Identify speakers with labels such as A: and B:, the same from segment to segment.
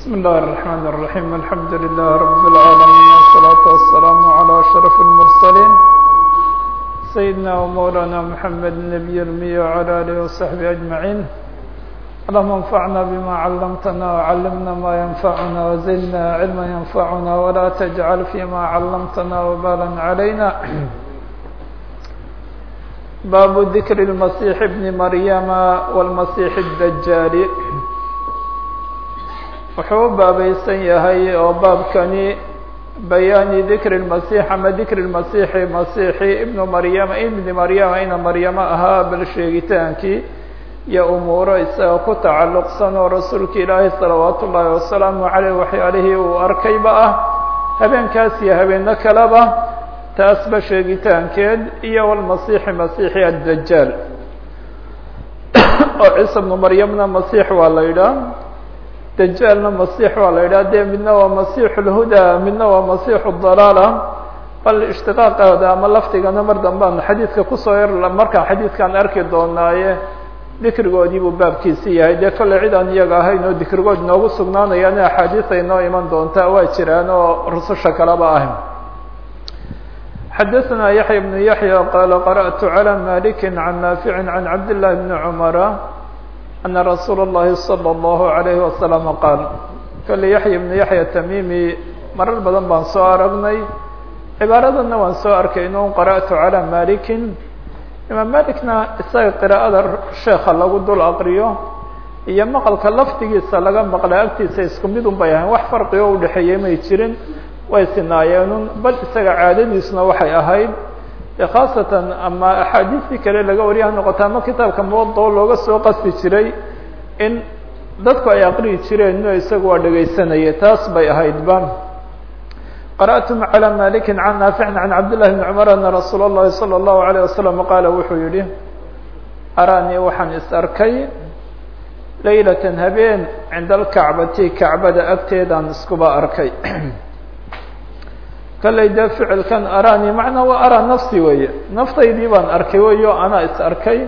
A: بسم الله الرحمن الرحيم الحمد لله رب العالمين والصلاة والسلام على أشرف المرسلين سيدنا ومولانا محمد النبي المي وعلى آله وصحبه أجمعين اللهم انفعنا بما علمتنا وعلمنا ما ينفعنا وزدنا علما ينفعنا ولا تجعل فيما علمتنا وبالا علينا باب ذكر المسيح ابن مريم والمسيح الدجال wuxuu u baabaysan yahay oo baabkani bayaani dikri lmasiix ama dikri lmasiixi masiixi ibnu maryama ibni maryama ina maryamo ahaa bal sheegitaankii iyo umuuro isaga ku tacalluqsan oo rasuulka ilaahi salawaatu wasalaamu caleyh waxyaalihii uu arkayba ah habeenkaas iyo habeeno kaleba taasba sheegitaankeed iyo walmasiixi masiixi addajaal oo ciisa bnu maryamna masiix waa la yidhaah dajaalna masiix waa la yidhah de midna waa masiixu lhuda midna waa masiixu dalaala bal ishtiqaaqooda ama laftigana mar dambaan xadiidka kusoo yar markaan xadiidkaan arki doonaaye dikrigoodii buu baabkiisi yahay dee kolle cid aan iyaga ahayn oo dikrigood noogu sugnaanayaan axaadiis ay noo iman doontaa waa jiraan oo rususha kaleba ah xadaثna yaحya بن yaحyى qala qarأtu عlى maliki can naafici can cabd لlahi bni cmara أن رsuuل الlahi صلى الله عليه وسلم qاal kale yaحya بن yaحya tamimi marar badan baan soo aragnay cibaaradana waan soo arkayno qarأtu عalى maliki imaam malikna isaga qراءada sheeka lagu dul aqriyo iyo maqalka laftigiisa laga maqla agtiisa isku mid un bay ahayn wax farqi oo udhexeeyey may jirin way sinaayeenun bal isaga caadadiisuna waxay ahayd khaasatan ama axaadiistii kale laga wariya ha noqota ama kitaabka muwado looga soo qasdi jiray in dadku ay aqriyi jireen ino isagu waa dhegaysanaya taas bay ahaydba qara'tum calى maliki can naaficin can cabdillahi bni cumar ana rasuula اllahi salى اllahu alayه wasalam qaala wuxuu yihi araanii waxaan is arkay laylatan habeen cinda alkacbati kacbada agteedaan iskuba arkay kallay dee ficilkan arani macnaa waa araa nafsi weeye. Naftaydii baan arkay weyo anaa is arkay.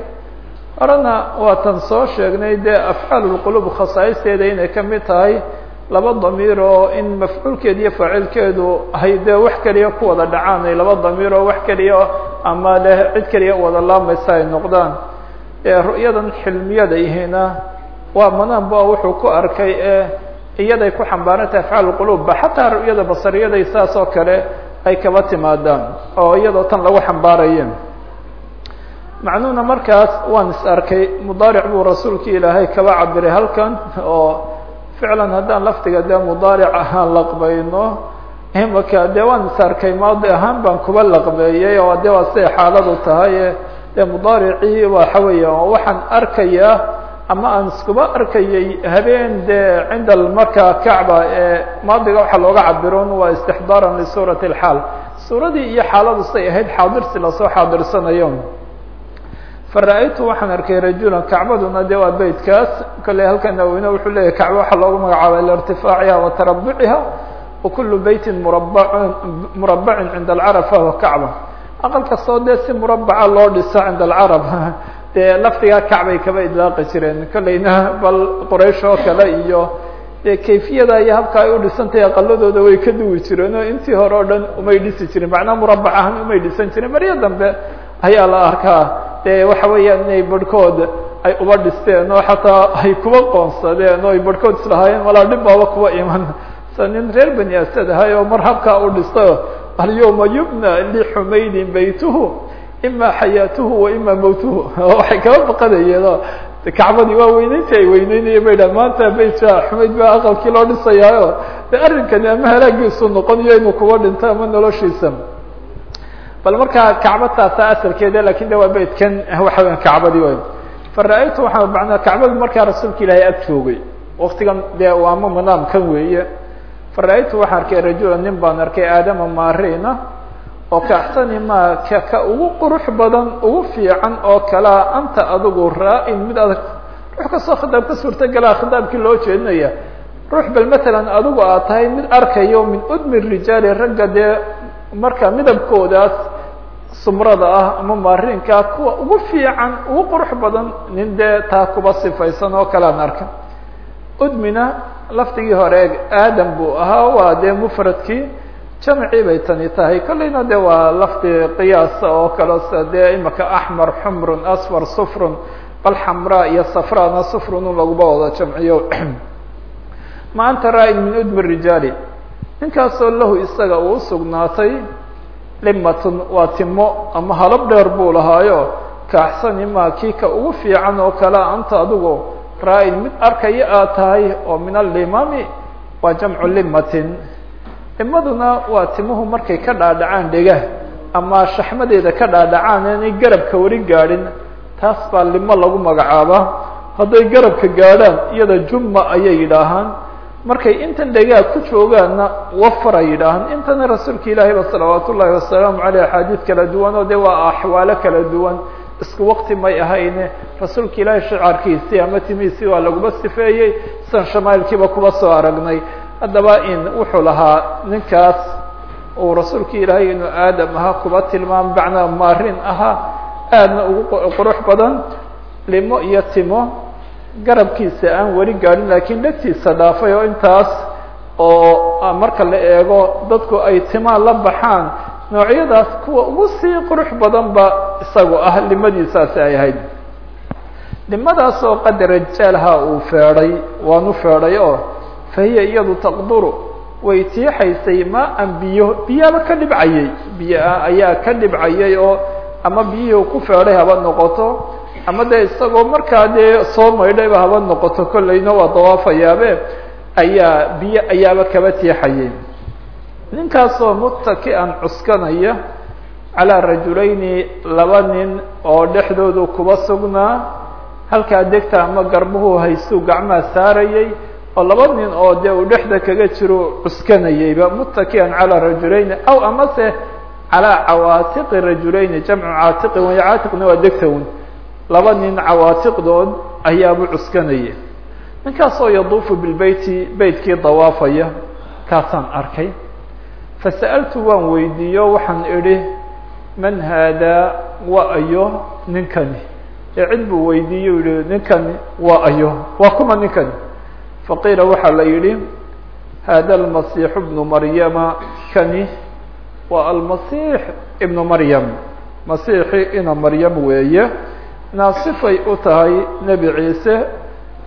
A: Horena waatan soo sheegnay dee afcaal lqulub khasaa'isteeda inay ka mid tahay laba damiir oo in mafcuulkeeda iyo faacilkeedu hay dee wax keliya ku wada dhacaan ay laba damiir oo wax keliya ama leh cid keliya wada laamaysa ay noqdaan. Ru'yadan xilmiyada ihina waa manaanba wuxuu ku arkay ee iyaday ku xambaarantahay afcaal qulubba xataa ru'yada basariyaday saas oo kale ay kaba timaadaan oo iyadoo tan lagu xambaaraye macnuhuna markaas waan is arkay mudaaric buu rasuulka ilaahay kaba cabiray halkan oo ficlan haddaan laftiga dee mudaaric ahaan laqbayno imaka dee waan is arkay maadi ahaan baan kuba laqbeeyey oo de waa siday xaaladu tahay dee mudaaricii waxa weeye waxaan arkayaa ama aan iskuba arkayay habeen dee cinda markaa kacba ee maadiga waxaa looga cabiron waa istixdaaran lisuurati اlxaal suuradii iyo xaaladu say ahayd xaadirsi la soo xaadirsanayo. Fara-aytu waxaan arkay rajulan kacbaduna de waa beytkaas kale halka naweyne wuxuu leeyahy kacba waxaa loogu magacaabay liirtifaaciha wa tarabuciha wa kulu beytin murabacin murabacin cinda alcarab fahuwa kacba. Aqal kastoo dee si murabaca loo dhiso cinda alcarab dee laftigaa kacbay kaba idlaaqi jireen. Kolleyna bal qoraysh oo kale iyo dee kayfiyada iyo habka ay u dhisantahay aqaladooda way ka duwi jireen oo intii hore o dhan umay dhisi jirin macnaa murabac ahaan umay dhisan jirin baryo dambe ayaa la arkaa. Dee waxa weeyaan inay barhkood ay uba dhisteen oo xataa ay kuba qoonsadeen oo ay barhkood islahaayeen walaa dhib baaba kuba iman. Sa nin reer bani asad ahay oo mar habkaa u dhisto alyawma yubna lixumaydin baytuhu ima xayaatuhu wa ima mawtuhu. Waxay kaba baqanayeen kacbadii waa weyneyntii ay weyneynaya bay dha maanta beytka xumayd baa aqalkii loo dhisayaayo. De arrinkani ama halaagiisu noqonayo inuu kuba dhinto ama noloshiisa. Bal markaa kacba taasa asalkeeda laakiin de waa beytkan waxa weya kacbadii way fara-aytu waxaa manaa kacbadu markaa rasuulka ilaahay ag joogay. Waktigan dee waama manaamkan weeye. Fara-aytu waxaan arkay rajula nin baan arkay aadama maarina oo ka axsani ka ka ugu qurux badan ugu fiican oo kalea anta adigu raa-in mid adag. Ruux kastoo khitaab ka suurtagalaa khitaabkii loo jeedinaya. Ruux bal matalan adigu aad tahay mid arkayo min udmi rijaali ragga dee marka midabkoodaas sumrada ah ama maarinkaa kuwa ugu fiican ugu qurux badan nin dee taa kuba sifaysan oo kalean arka. Udmina lafdigii hore aadam buu ahaa waa dee mufradkii jamcii bay tani tahay. Kolleyna de waa lafdi qiyaasa oo kale s dee imaka axmar xumrun asfar sufrun bal xamraa iyo safrana sufrun un laguba wada jamciyo. Ma anta raa-in min udmi rijaali. Ninkaasoo lahu isaga uu usugnaatay limatun waa timo ama halab dheer buu lahaayo. Kaaxsani maa kii ugu fiican oo kale anta adigu raa-in mid arkaya aad tahay oo min alimami waa jamcu limatin limaduna waa timuhu markay ka dhaadhacaan dhegah ama shaxmadeeda ka dhaadhacaan inay garabka weli gaadhin. Taas baa limo lagu magacaabaa. Hadday garabka gaadhaan iyada jumma ayay yidhaahaan. Markay intan dhegaa ku joogaanna wafar ay yidhaahaan. Intana rasuulka ilaahay ba wasalaamu caleyh axaadiid kala duwan oo de waa axwaalo kala duwan. Isku wakti may ahayne. Rasuulka ilaahay shicaarkiisii ama timihiisii waa laguma sifeeyey. Sidan shamaailkiiba kuba soo aragnay haddaba in wuxuu lahaa ninkaas uu rasuulka ilaahay inuu aadam ahaa kuba tilmaamo macnaa maarin ahaa aadna ugu qurux badan limo iyo timo garabkiisa aan weli gaadhin laakiin dhegtiisa dhaafay oo intaas oo marka la eego dadku ay timaa la baxaan noocyadaas kuwa ugu sii qurux badan ba isagu ah limadiisaasi ay ahayd. Limadaas oo qadar rajaalha uu feedhay waanu feedhay oo fahiya iyadu taqduru way tiixaysay maa-an biyo biyaaba ka dhibcayay biyoa ayaa ka dhibcayay oo ama biyihii ku feedhay haba noqoto ama dee isagoo markaa dee soo maydhayba haba noqoto kollayna waa dawaafayaabe ayaa biyo ayaaba kaba tiixayay ninkaasoo muttaki-an cuskanaya calaa rajulayni laba nin oo dhexdoodu kuba sugnaa halkaa degta ama garbuhu haysuu gacmaha saarayay oo laba nin oo dee uu dhexda kaga jiro cuskanayayba muttakian calaa rajulayni aw amase calaa cawaatiqi rajulayni jamcu caatiqin way caatiqna waa degtown laba nin cawaatiqdood ayaabuu cuskanaya ninkaasoo yaduufu bilbeyti beytkii dawaafaya kaasaan arkay. Fasa'altu waan weydiiyo waxaan idhi man haadaa waa ayo ninkani? Ee cid buu weydiiyo yihi ninkani waa ayo. Waa kuma ninkani faqiila waxaa la yidhi hada almasiixu bnu maryama kani waa almasiix ibnu maryam. Masiixi ina maryam weeye. Naasifay u tahay nebi ciise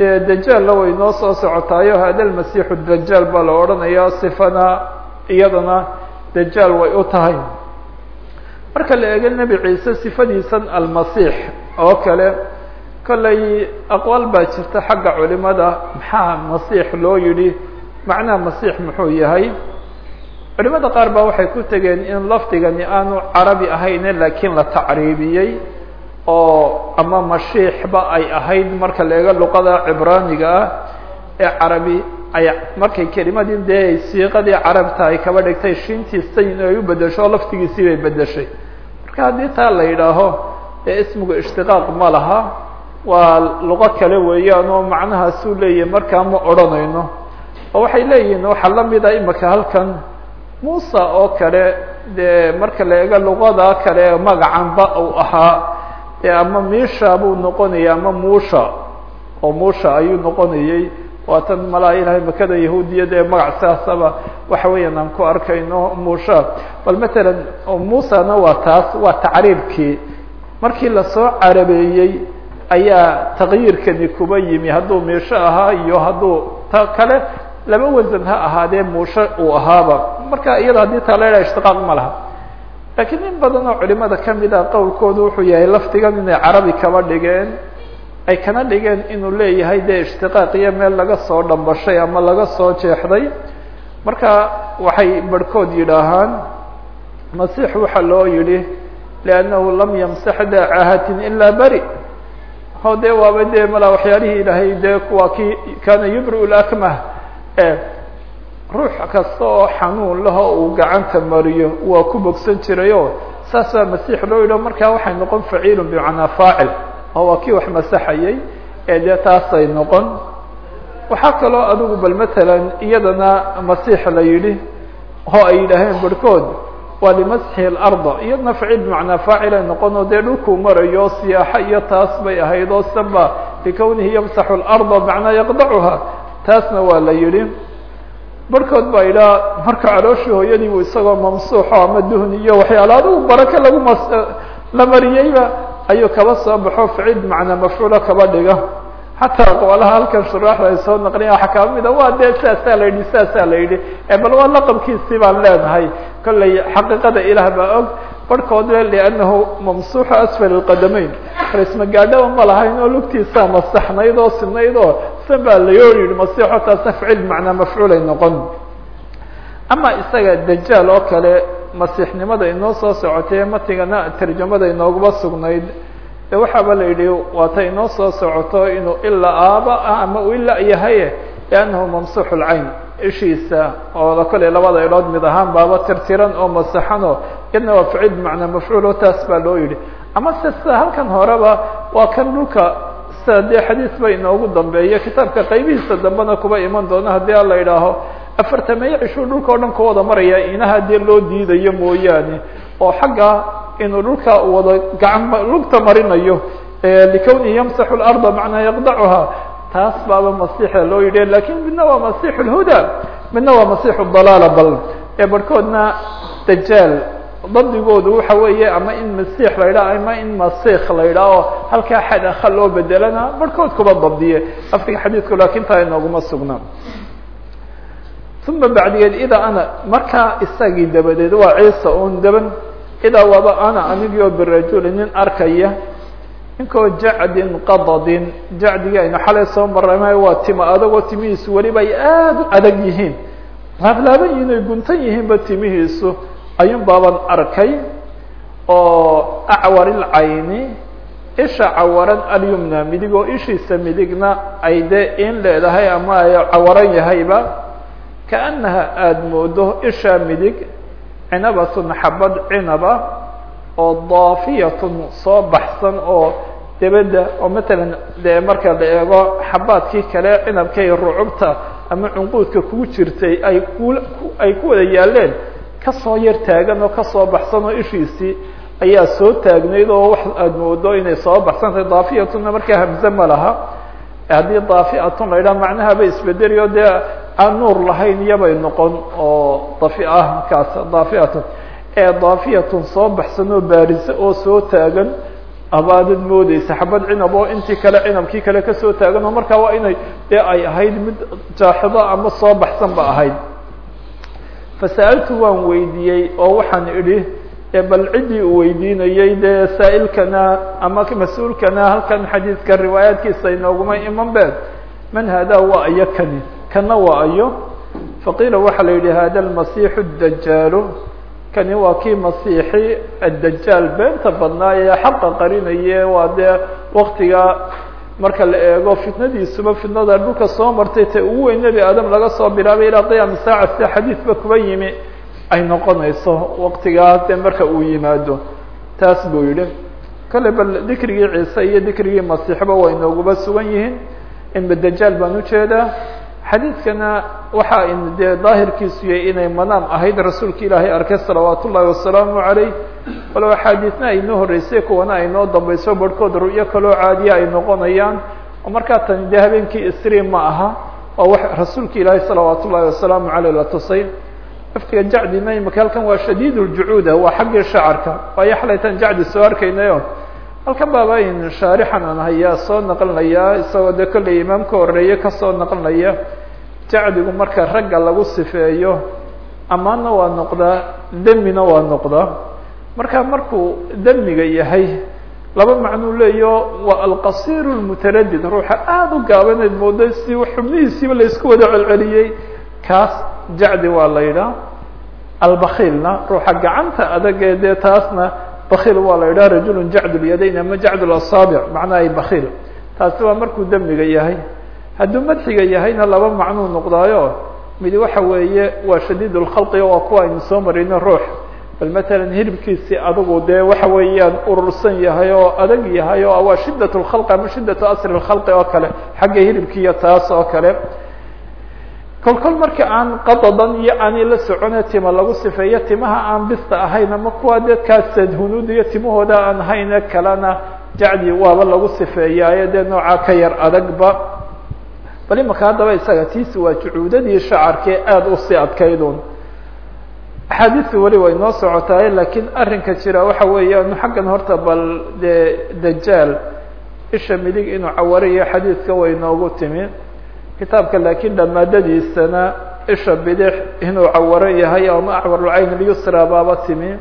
A: ee dajaalna way noo soo socotaayo hada almasiixu dajaal baa la odhanaya sifana iyadana dajaal way u tahay. Marka la eego nebi ciise sifadiisan almasiix oo kale kollay aqwaal baa jirta xagga culimada. Maxaa masiix loo yidhi? Macnaha masiix muxuu yahay? Culimada qaar baa waxay ku tegeen in lafdigani aanu carabi ahayne laakiin la tacriibiyey oo ama mashiixba ay ahayd marka la eego luqada cibraaniga ah ee carabi. Ay markay kelimadii dee siiqadii carabta ay kaba dhigtay shintii sayin ay u bedesho laftigiisii bay bedeshay marka haddii taa la yidhaaho ee ismigu ishtiqaaq ma laha waa luqo kale weeyaan oo macnahaasuu leeyahay markaa ma odhanayno. Oo waxay leeyihiin waxaa lamida imika halkan. Muusa oo kale dee marka la eego luqada kale magacanba uu ahaa. E ama miisha buu noqonayay ama muusha. Oo muusha ayuu noqonayey waatan malaa ilahay makada yahuudiyada ee magac saasaba waxa weeyaan aan ku arkayno muusha. Bal matalan muusana waa taas waa tacriibkii. Markii la soo carabeeyey ayaa takyiirkani kuba yimi. Hadduu miisho ahaa iyo hadduu ta kale laba wasan ha ahaadee muusho uu ahaaba. Marka iyada haddii taa la ishtiqaaq ma laha. Laakiin in badan oo culimada ka mid ah qowlkoodu wuxuu yahay lafdigan inay carabi kaba dhigeen ay kana dhigeen inuu leeyahay dee ishtiqaaq iyo meel laga soo dhambashay ama laga soo jeexday. Marka waxay barhkood yidhaahaan masiix waxaa loo yidhi liannahu lam yamsax daa caahatin ilaa beri o dee waaba dee mala waxyaalihii ilaahay dee kuwa ki kana yubri lakmah ruux kasta oo xanuun laho uu gacanta mariyo waa ku bogsan jirayo saas baa masiix loo yidho markaa waxay noqon faciilu bimacnaa faacil. Oo waa kii wax masaxayay ee dee taasay noqon. Waxaa kaloo adigu bal matalan iyadana masiix la yidhi oo ay yidhaaheen barhkood waa limasxi larda iyadna faciil bimacnaa faacilay noqon oo dee dhulkuu marayo siyaaxo iyo taas bay ahayd oo sanba likawnihi yamsaxu larda macnaa yaqdacuha taasna waa la yidhi. Barhkood baa idhaa marka calooshii hooyadii buu isagoo mamsuuxo ama duhni iyo waxyaala adigu barake lagu la mariyeyba ayuu kaba soo baxo ficid macnaa mafcuulo kaba dhiga xataa aqwaalaha halkan shuraaxda ay soo naqliya waxaa kaba mida waa dee saasaa la yidhi saasaa la yidhi. Bal waa laqabkiisii baan leenahay. Kollay xaqiiqada ilaah baa og. Barhkood le liannahu mamsuuxu asfal اlqadamayn rismagaadhaba ma lahayn oo lugtiisaa masaxnayd oo sinayd oo san baa layoo yihi masiixo taasna ficil macnaa mafcuulay noqon. Ama isaga dajaal oo kale masiixnimada inoo soo socotay matigana tarjamada inooguba sugnayd waxaaba la yidhi waata inoo soo socoto inuu ilaa aaba ah ama uu ilaa yahay liannahu mamsuux lcayn ishiisa ooda kole labada ilood mid ahaan baaba tirtiran oo masaxano iyadna waa ficil macnaa mafcuulo taas baa loo yidhi. Ama se halkan horeba waa kan dhulka sida xadiis ba inoogu dambeeya kitaabka qaybihiisa dambena kuba iman doona haddii a la afartameeye cishuu dhulka o dhan ka wada maraya inaha dee loo diidayo mooyaane oo xagga inuu dhulka wada gacan lugta marinayo likawnihi yamsaxu larda macnaa yaqdacuha taas baaba masiixa loo yidhi laakiin midna waa masix lhuda midna waa masix dalaala bal barhkoodna dajaal dabdigoodu waxa weeye ama in masix la yidhaha ama in masik la yidhaha oo halkaa xad akha loo bedelana barhkood kuba dabdiye lafdiga xadiidku laakiin taa inooguma sugna uma bacdigeed idaa ana markaa isagii dabadeed waa ciisa un daban idaa waba ana anigio birajuli nin arkaya ninkoo jacdin qadadin jacdigii aynu xalay soo marama waa tima adagoo timihiisu weliba ay aada u adag yihiin laablaaban yihiin ay guntan yihiinba timihiisu ayuun baaban arkay oo acwarilcayni isha cawaran alyumna midig oo ishiisa midigna ay dee in leedahay ama ay cawaran yahayba kaanaha aada moodo ishaa midig cinabatun xabad cinaba oo daafiyatun soo baxsan oo debedda oo matalan dee marka la eego xabaadkii kale cinabkay rucubta ama cunquudka kugu jirtay ay ku ay ku wada yaaleen ka soo yar taagan oo ka soo baxsan oo ishiisii ayaa soo taagnayd oo wax aada moodo inay soo baxsantahay daafiyatuna markaa hamze ma laha. Haddii daafiatun la yidhaha macnaha bay isbedeli o dee aan nuur lahayn iyabay noqon oo dafi ah markaas ee daafiyatun soo baxsan oo baarisa oo soo taagan abaadad moodeysa xabad cinab oo intii kale cinabkii kale ka soo taagan oo markaa waa inay dee ay ahayd mid jaaxido ama soo baxsan ba ahayd. Fasa'altu waan weydiiyey oo waxaan idhi bal ciddii uu weydiinayey dee saa'ilkana ama mas'uulkana halkan xadiidka riwaayaadkiisa inooguma iman be man haadaa waa ayo kani kana waa ayo. Faqiila waxaa la yidhi hada almasiixu dajaalu kani waa kii masiixi addajaal beenta badnaa ee xaqa qarinaye waa dee waktiga marka la eego fitnadiisuba fitnada dhulka soo martay ta ugu weyn nebi aadam laga soo bilaabay ilaa qiyaami saaca sida xadiidba kuba yimi ay noqonayso waktigaas dee marka uu yimaado. Taas buu yihi kale bal dikrigii ciise iyo dikrigii masiixba way nooguba sugan yihiin. Inba dajaal baan u jeedaa xadiidkana waxa dee daahirkiisu yahay inay manaam ahayd rasuulka ilaahay arkay salawaat ullahi wasalaamu calayh walow axaadiisna ay noo horreysay kuwana ay noo dambayso barhkood ru'yo kaloo caadiya ay noqonayaan. oo markaa tani dee habeenkii isriim ma aha waa wax rasuulka ilaahay salawaat ullahi wasalaamu caleyh la tusay. Laftiga jacdina imaka halkan waa shadiid ljucuuda waa xaggii shacarka. Waayo xalaytan jacdi soo arkaynayo halkan baaba in shaarixan aan hayaa soo naqlinayaa isagoo dee kollay imaamka horeeye ka soo naqlinaya jacdigu marka ragga lagu sifeeyo amaanna waa noqdaa demina waa noqdaa marka markuu demiga yahay laba macnuu leeyo waa alqasiir lmutaradid ruuxa aada u gaabaneed moodo si xubnihiisiiba laysku wada celceliyey kaas jacdi waa la yidhaha albakiilna ruuxa gacanta adag ee dee taasna bakiil waa la yidhaha rajulu jacd lyadayn ama jacd lasaabic macnaha ay bakiil taasi waa markuu demiga yahay. Hadduu madxiga yahayna laba macnuu noqdaayo. Midi waxa weeye waa shadiid lkhalqi waa kuwa aynu soo marayno ruux. Bal matalan hilibkiisi adugu dee waxa weeyaan urursan yahay oo adag yahay oo waa shidat lkhalqi ama shidat asri lkhalqi oo kale xagga hilibkiiyo taas oo kale kol kol marka aan qadadan iyo aanay la socone tima lagu sifeeyo timaha aan bista ahayn ama kuwa dee kaasad hunuud iyo timahooda aan hayne kalena jacdi waaba lagu sifeeyaayo dee noocaa ka yar adagba. Bal imaka haddaba isaga tiisi waa jucuudadii shacarkee aada u sii adkaydun axaadiisu weli way noo socotaay laakiin arrinka jira waxa weeyaan xaggan horta bal dee dajaal isha midig inuu cawariyo xadiidka way noogu timi kitaabka laakiin dhamaadadiisana isha bidix inuu cawaro yahay ama acwarulcayn alyusra baaba timi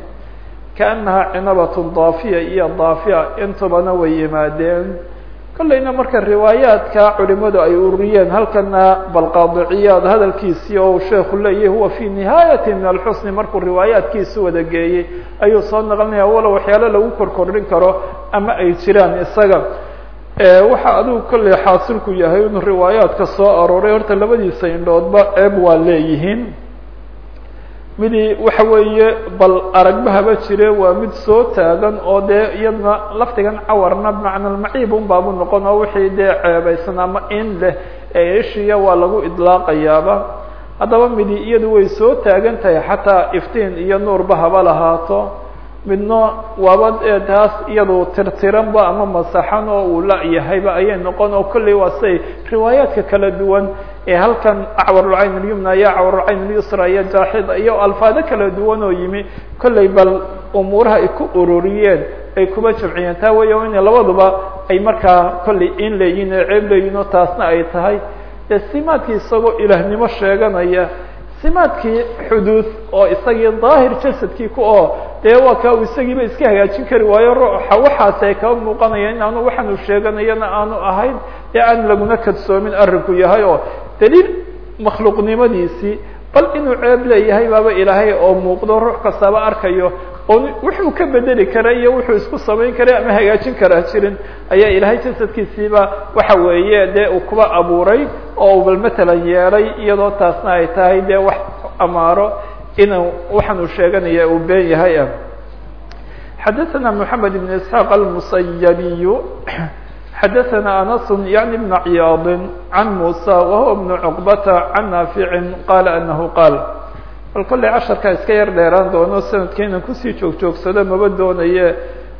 A: kaanaha cinabatun daafiya iyo daafiya intubana way yimaadeen. Kollayna marka riwaayaadka culimadu ay ururiyeen halkana balqaadiciyaad hadalkiisii oo sheeku leeyahy huwa fi nihaayati min alxusni markuu riwaayaadkiisi wada geeyey ayuu soo naqlinaya walo waxyaalo lagu korkordhin karo ama ay jiraan isaga waxa adigu kollay xaasilku yahay inuu riwaayaadka soo arooray horta labadiisa indhoodba ceeb waa leeyihiin. Midi waxa weeye bal aragbahaba jire waa mid soo taagan oo dee iyadna laftigan cawarna bimacnalmaciib un baabu noqon oo wixii dee ceebaysan ama in leh ee ishiya waa lagu idlaaqayaaba. Haddaba midi iyadu way soo taagan tahay xataa iftiin iyo nuurba haba lahaato midno waaba taas iyadu tirtiranba ama masaxan oo uu la yahayba ayay noqon oo kolley waa siday riwaayaadka kala duwan ee halkan acwarulcayn alyumna iyo acwarulcayn alyusra iyo jaaxid iyo alfaado kala duwan oo yimi kolley bal umuuraha ay ku ururiyeen ay kuba jamciyeen taa weya in labaduba ay markaa kolley in leeyihiin ee ceeb leeyihiin oo taasna ay tahay. Dee simaadkii isagoo ilaahnimo sheeganaya simaadkii xuduud oo isagii daahir jasadkii ku oo dee waa ka isagiiba iska hagaajin kari waayo ruuxa waxaasi ay kaba muuqanaya in aanu waxaanu sheeganayana aanu ahayn ee aan laguna kadsoomin arrinku yahay oo daliil makhluuqnimadiisii bal inuu ceeb leeyahay baaba ilaahay oo muuqdo ruux kastaba arkayo oo wuxuu ka bedeli kara iyo wuxuu isku samayn kara ama hagaajin karaa jirin ayaa ilaahay jasadkiisiiba waxa weeye dee uu kuba abuuray oo bal matalan yeelay iyadoo taasna ay tahay dee wax amaaro inuu waxaanu sheeganaya uu been yahay ah xadaثna mحamed بن isحاaq الmusayabiy xadaثna anas yaعni بn cyaad can muسى wahuwa بn cqbata can naafici qala anahu qaal bal kollay casharkaa iska yar dheeraan doono sanadkeenan kusii joog joogsado maba doonaye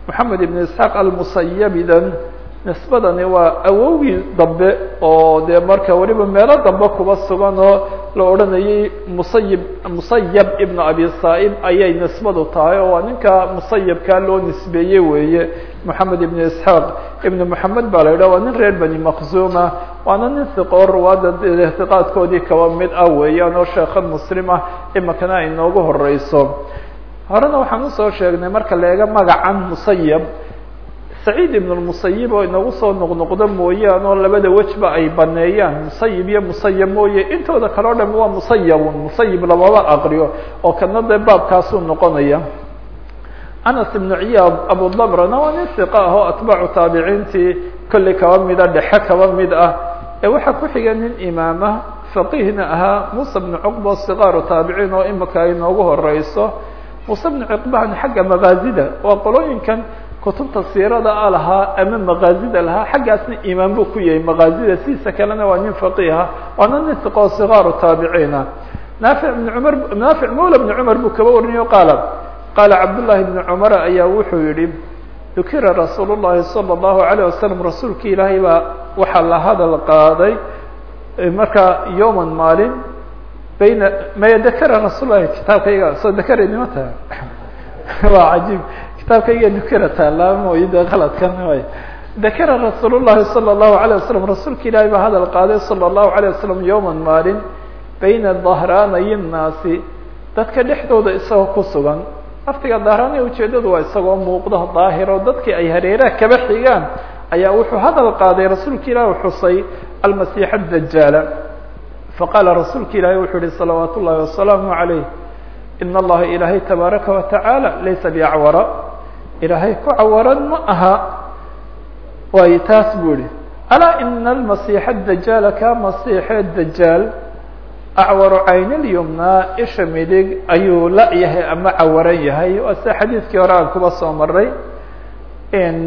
A: moxamed ibn isxaaq almusayabidan nisbadani waa awowgii dambe oo dee marka weliba meelo dambe kuba sugan oo la odhanayay musayib musayab ibn abi saaib ayay nisbadu tahay oo waa ninka musayabkaa loo nisbeeye weeye moxamed ibn isxaaq ibn moxamed baa la yidhah waa nin reer bani maqzuma waana nin hiqoo ruwaada ictiqaadkoodii kaba mid ah weeyaan oo sheekha muslim ah imakana ay noogu horeyso horena waxaan u soo sheegnay marka la eega magacan musayab saciid ibn lmusayib oo inagu soo noqnoqdo mooyaan oo labada wejba ay baneeyaan. Musayib iyo musayab mooye intooda kale o dham waa musayabun musayib lamaba aqriyo oo kana dee baabkaasuu noqonaya. Anas ibnu ciyaad abudabrana waa nin hiqa ah oo atbaacu taabiciintii kolley kaba mida dhexe kaba mid ah. Ee waxaa ku xiga nin imaamah faqihna ahaa musa bnu cuqba sikaaru taabiciin oo imika ay noogu horeyso muuse bnu cuqbahan xagga makaazida waa qolooyinkan kutubta siirada a lahaa ama makaazida lahaa xaggaasna imaam buu ku yahay makaazida sidiisa kalena waa nin faqiha waana nin hiqoo sikaaru taabiciina naafic bn cumar naafic mawla bni cumar buu kaba warinayo qaala qaala cabdullaahi bni cumar ayaa wuxuu yihi dukira rasuul llahi salى اllahu alayه wasalam rasuulki ilaahay baa waxaa la hadal qaaday marka yowman maalin bayna maya dakara rasuul lahi kitaabkayga soo dakaranima taha waa cajiib kitaabkayga dukira taala mooy de qaladkan way dakara rasuul llahi salى اllahu alayه wasalam rasuulka ilaahay baa hadal qaaday salى اllahu alayه wasalam yowman maalin bayna dahraanay الnaasi dadka dhexdooda isagoo ku sugan laftiga dahraanay ujeedadu waa isagoo muuqdo daahiro dadkii ay hareeraha kaba xigaan ayaa wuxuu hadal qaaday rasuulka ilaahi xusay almasiix adajaala faqaala rasuulka ilaahi wuxuu yihi salawaat ullahi wasalaamu عalayh in allaha ilaahay tabaaraka watacaala laysa biacwara ilaahay ku cawaran ma aha. Waayo taas buu alaa ina almasiixa dajaala ka masiixe dajaal. Acwaru caynilyumnaa isha midig ayuu la yahay ama cawaran yahay. Waa xadiidkii hore aan kuba soo maray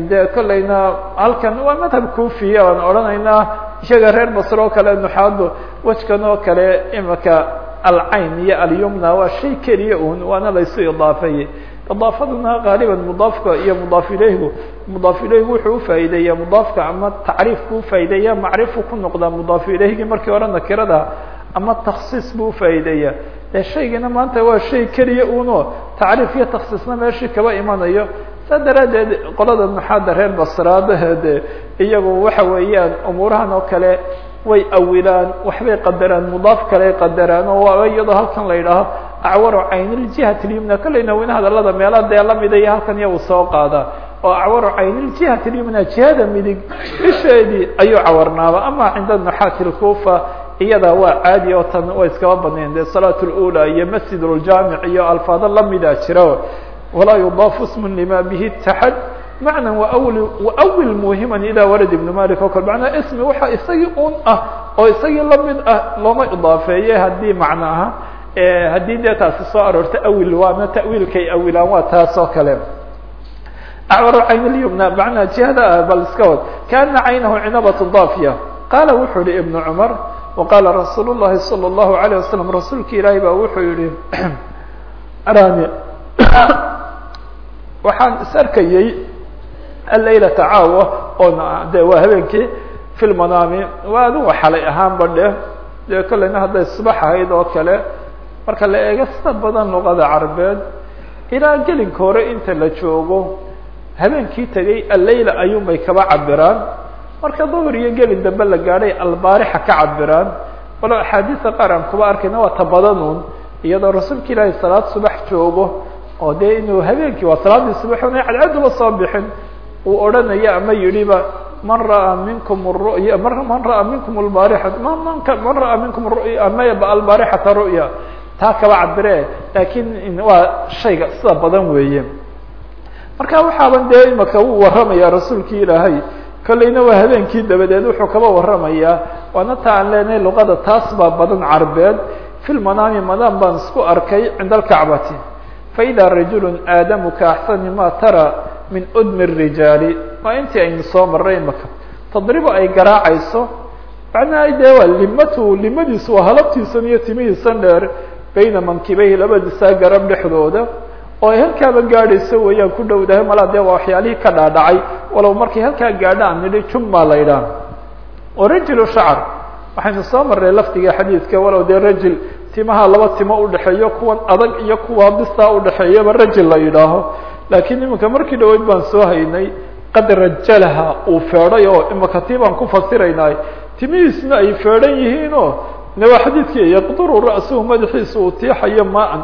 A: de kollayna halkan waa madhab kufiya aan odhanaynaa. Iyaga reer basr oo kale nuxaadu wejkan oo kale imika alcayn iyo alyumna waa shay keliya un waana laysu idaafayey idaafaduna qaaliban mudaafka iyo mudaaf ilayhigu mudaaf ilayhigu wuxuu ufaa'ideeyaa mudaafka ama tacriifku ufaa'ideeya macrifu ku noqdaa mudaaf ilayhigii markii hore nakirada ama taksiis buu ufaa'ideeyaa dee shaygana maanta waa shay keliya uno tacriif iyo taksiisna meeshii kaba imanayo. Saa daraaddeed qolada nuxaada reer basraadaheede iyagu waxa weeyaan umuurahan oo kale way awilaan waxbay qadaraan mudaaf kale qadaraan oo waaba iyadoo halkan la yidhaaho acwaru cayniljihat lyumna kolleyna weyne hadalada meela dee lamida iyo halkan iya uu soo qaadaa oo acwaru cayniljihat lyumna jihada midig isheedii ayuu cawarnaaba ama cinda nuxaati lkufa iyada waa caadi oo tan way iskaba badnayn dee salaat lula iyo masjid ljaamic iyo alfaado lamida jira walaa yudaafu smun lima bihi taxad macna wawl waawil muhiman ida warad ibnu malik o kale macnaa ismi waxa isagii un ah oo isagii la mid ah looma idaafeeye haddii macno aha haddii dee taasi soo aroorta awil waana ta'wiilkay awilaan waa taas oo kale acwaru cayn lyumna macnaa jihada bal iska wad kaana caynahu cinabat daafiya qaala wuxuu yihi ibnu cumar waqaala rasuul llahi salى اllahu alayه wasalam rasuulka ilaahi baa wuxuu yihi arani waxaan is arkayey alaylata caawa oo de waa habeenkii fi lmanaami waa adigu xalay ahaanba dheh dee kolleyna hadday subax ahayd oo kale marka la eego sida badan luqada carabeed ilaa gelinka hore inta la joogo habeenkii tegay allayla ayuunbay kaba cabiraan marka duhur iyo gelin dambe la gaadhay albaarixa ka cabiraan walo axaadiisa qaar aan kuba arkayna waa tabadanuun iyadoo rasuulka ilaahay salaad subax joogo oo dee inuu habeenkii waa salaadii subax una cadcaduba soo bixin uu odhanaya ama yidhiba man ra'aa minkum ruya man ra'aa minkum lbaarixat man ra'aa minkum ruya ama albaarixata ru'ya taa kaba cabire laakiin waa shayga sida badan weeye marka waxaaban dee imaka wuu warramaya rasuulkii ilaahay kolleyna waa habeenkii dabadeed wuxuu kaba warramayaa. Waana ta aan leenahay luqada taas baa badan carbeed fi lmanaami madaan baan isku arkay cinda alkacbati. Faida rajulu aadamu ka axsani ma tara min udmi الrijaali waa intii aynu soo marray imaka tadribo ay garaacayso. Macnaha dee waa limatu limadiisu waa halabtiisan iyo timihiisan dheer bayna mankibeyhi labadiisaa garab dhexdooda oo ay halkaaba gaadhayso weeyaan ku dhowdahay malaa dee waa waxyaalihii ka dhaadhacay walow markay halkaa gaadha aan nidhi jumma la ydhaah oo rajulu shacar waxaynu soo marray lafdiga xadiidka walow dee rajul timaha laba timo udhexeeyo kuwan adag iyo kuwa bistaa udhexeeyaba rajul la yidhaaho. Laakiin iminka markii dhaweyd baan soo haynay qad rajalaha uu feedhay oo imaka tii baan ku fasiraynay timihiisna ay feedhan yihiinoo ne waa xadiidkii yaqduru ra'suhu madaxiisa uu maan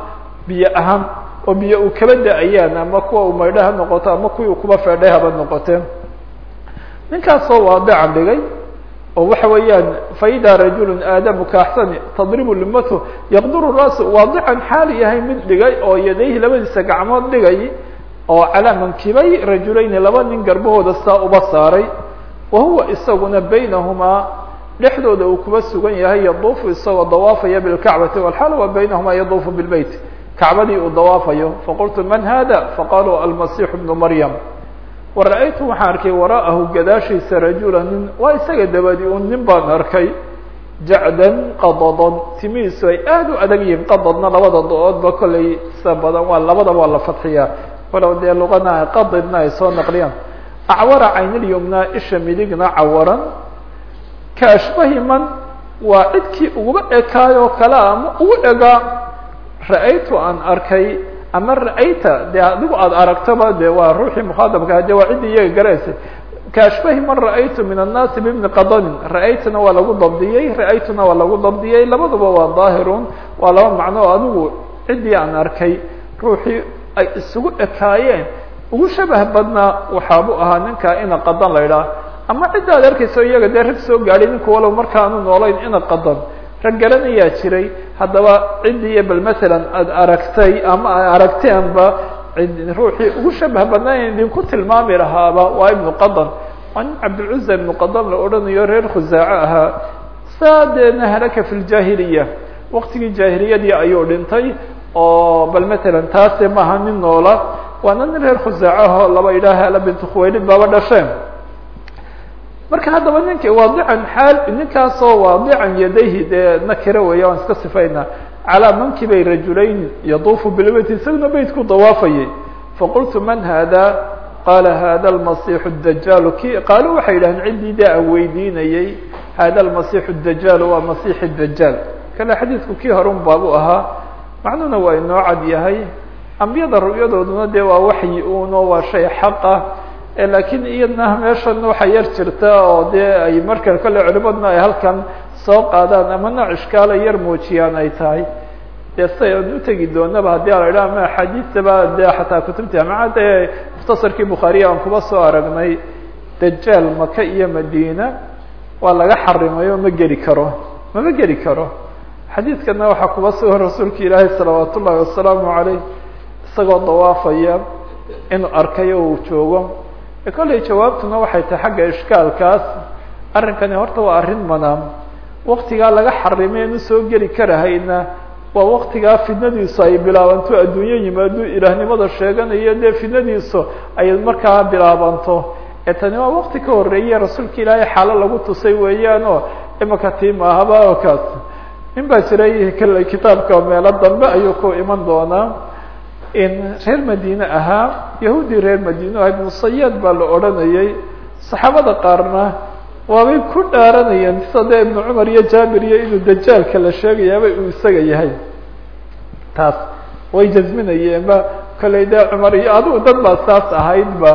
A: biyo ahaan oo biyo uu kaba da'ayaan ama kuwa uu maydho ha noqoto ama kuwii uu kuba feedhay haba noqoteen. Ninkaasoo waadican dhigay oo waxa weeyaan faida rajulu aadamu kaaxsani tadribu limatu yaqduru ra'su waadican xaal yahay mid dhigay oo yadayhi labadiisa gacmood dhigay oo calaa mankibay rajulayni laba nin garbahooda saa uba saaray wa huwa isaguna baynahumaa dhexdooda uu kuba sugan yahay yaduufu isagoo dawaafaya bilkacbati walxaal wa baynahumaa yaduufu bilbeyt kacbadii uu dawaafayo faqultu man hada faqaluu almasixu bnu maryam. Wara-aytu waxaan arkay wara'ahu gadaashiisa rajula nin waa isaga dabadi un nin baan arkay jacdan qadadan timihiisu ay aada u adag yihiin qadadna labada do-oodba badan waa labadaba waa la fadxiyaa. Walow dee luqana qadidna ay soo naqliyaan. Acwara caynilyumna isha midigna cawaran ka ashbahi man waa cidkii uguba ekaayoo kale ama ugu egaa ra'aytu aan arkay ama ra'ayta dee adigu aada aragtaba de waa ruuxii mukhaadabka de waa ciddii iyaga garaysa kaashbahi ra'aytu min annaasi bibni qadanin. Ra'aytuna waa lagu dabdiyey ra'aytuna waa lagu dabdiyey. Labaduba waa daahirun waa laba macno oo adigu ciddii aan arkay. Ruuxii ay isugu ekaayeen. Ugu shabah badnaa waxaabu ahaa ninkaa ina qadan la idhaah ama cidda ad arkayso iyaga dee rag soo gaadhay ninku walow markaanu noolayn ina qadan rag garanayaa jiray. Haddaba ciddii bal masalan aada aragtay ama a aragteenba ruuxii ugu shabah badnaa idinku tilmaami lahaaba waa ibnu qadan. Waa nin cabdilcuza ibnu qadan la odhanayo reer khusaaco ahaa. Saa deedna halaka fi ljaahiliya waktigii jaahiliyadii ayuu dhintay oo bal masalan taase maaha nin noola. Waana nin reer khusaacaho laba idhaah hala bintu khuwaylid baaba dhasheen marka haddaba ninki waadican xaal ninkaasoo waadican yadayhi dee nakira weya waan iska sifayna calaa mankibay rajulayn yaduufu bilbeyt isaguna beytku dawaafayay. Faqultu man hada qaala hada almasixu dajaal ki qaaluu waxay yidhahdeen ciddii de aan weydiinayey hada almasixu dajaal waa masixi dajaal kale xadiidku kii horun baabu ahaa. Macnuhuna waa inoo cad yahay. Ambiyada ru'yadooduna dee waa waxyi uno waa shay xaq ah laakiin iyadna meeshan waxa yar jirta oo dee ay marka kale culimaduna ay halkan soo qaadaan ama nooc ishkaala yar muujiyaan ay tahay. Dee siday an utegi doonaba haddii ala idhaha ama axaadiistaba dee xataa kutubta ama dee mukhtasarkii bukhaariya aan kuba soo aragnay dajaal maka iyo madiina waa laga xarimayo ma geli karo mama geli karo. Xadiidkana waxaa kuba sugan rasuulka ilaahay salawaat wasalaamu caleyh isagoo dawaafaya inuu arkayo uu joogo kolley jawaabtuna waxay tahay xagga ishkaalkaas. Arrinkani horta waa arrin manaam waktigaa laga xarimay inu soo geli karahayna waa waktigaa fidnadiisu ay bilaabanto adduunyo yimaado ilaahnimada sheeganayo dee fidnadiisu ay markaa bilaabanto. Ee tani waa wakti ka horreeye rasuulka ilaahay xaalo lagu tusay weeyaan oo imaka tii maahaba kaas. Nin baa jiray kitaabka meelo dambe ayuu ku iman doonaa. in reer madiine ahaa yahuudi reer madiine ahayd musayaad baa la odhanayay saxaabada qaarna waabay ku dhaaranayeen sade ibnu cumar iyo jaabir iyo inuu dajaalka la sheegayaaba uu isaga yahay. Taas way jazminayeenba kolley dee cumar iyo adigu dad baa saas ahaydba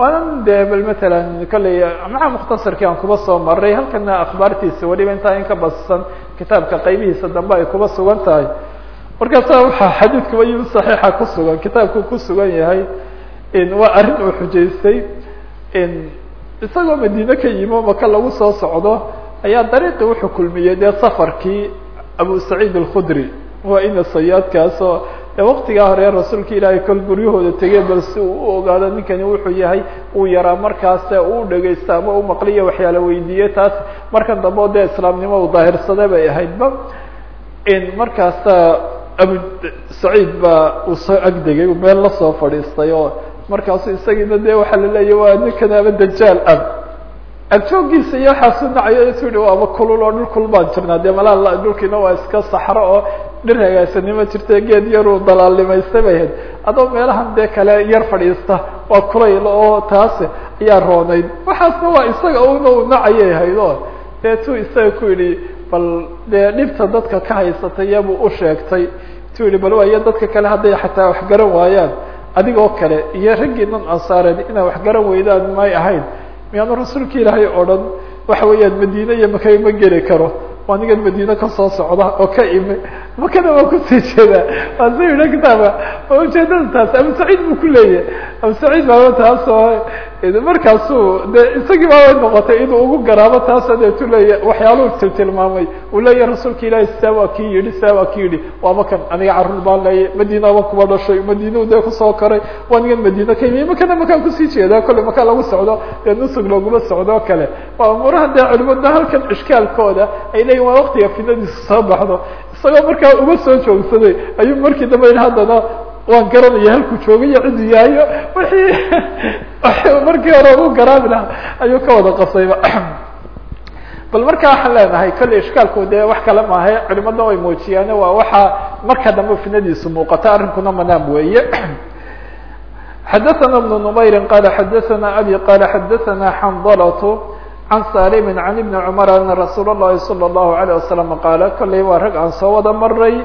A: waanan dee bal matalan kolley maca mukhtasarkii aan kuba soo maray halkana akhbaartiisa weliba intaa in ka badsan kitaabka qaybihiisa dambe kuba sugan tahay markaasa waxaa xadiidkuba yu saxiixa ku sugan kitaabku ku sugan yahay waa arrin uu xujaystay isagoo madiine ka yimo maka lagu soo socdo ayaa dariiqii wuxuu kulmiyey dee safarkii abu saciid alkhudri. Waa ina sayaadkaasoo dee waktigaa hore rasuulka ilaahay kol guryahooda tegey bal uu u ogaado ninkani wuxuu yahay uu yaraa markaase uu dhegaysto ama u maqliya waxyaala weydiiye taas markan dambe o dee islaamnimo uu daahirsaday bay ahaydba markaasa abu saciid baa uu soo agdegay meel la soo fadhiistay oo markaasu isagiina de waxaa la leeyahy waa ninkan ama dajaal ab agjoogiisa iyo waxaasu nacayo su hi ama kulul oo dhul kul baan jirnaa. Dee malaa dhulkiina waa iska saxro oo dhir hagaagsanimo jirta geed yaruu dalaalimaystay bay ahayd. Adoo meelahan dee kale yar fadhiista waa kulayl oo taas ayaa roonayd waxaasna waa isaga una u nacayay ahayd o dee tu isaga ku yidhi bal dee dhibta dadka ka haysatay iyabuu u sheegtay. Tu yihi bal waayo dadka kale hadday xataa wax garan waayaan adigoo kale iyo raggii nan ansaareed inaa wax garan weydaan may ahayn. Miyaanu rasuulka ilaahay o dhan waxa weeyaan madiine iyo maka ma geli karo. Waa nigan madiine ka soo socda oo ka imi makana waa ku sii jeedaa. Waa soo yidha kitaabka. Oo ujeedada taas. Abu saciid buu ku leeyahay abu saciid baaba taasoo markaasuu de isagii baaba noqotay inuu ugu garaabo taasoo deetu leeya waxyaaluhu tiltilmaamay uu leeyahy rasuulka ilaahay saa waa kii yidhi saa waa ki yidhi. Waa makan aniga carruur baan leeyay. Madiinaba kuba dhashay. Madiinau dee ku soo koray waa nigan madiine ka imi makana makaan ku sii jeedaa. Kolle makaa lagu socdo dee nusug looguma socdo kale. Waa umuuraha dee culimada halkan ishkaalkooda ay leeyihiin waa waktiga fidnadiisa soo baxdo isagoo markaa uma soo joogsaday ayuu markii dambe yidhi haddana waan garanaya halkuu joogayo ciduu yahayo wixii markii hore ugu garaabi lahaa ayuu ka wada qasayba bal marka waxaan leenahay kolley ishkaalku dee wax kale maaha culimada way muujiyaan waa waxaa marka dambe fidnadiisu muuqata arrinkuna manaam weeye xadaثna بن نmayri qala xadaثna abi qala xadaثna xandalة can salim can ibni cmar ana rasuul الlahi salى الlahu عalيه wasalam qaala kolley waa rag aan soo wada maray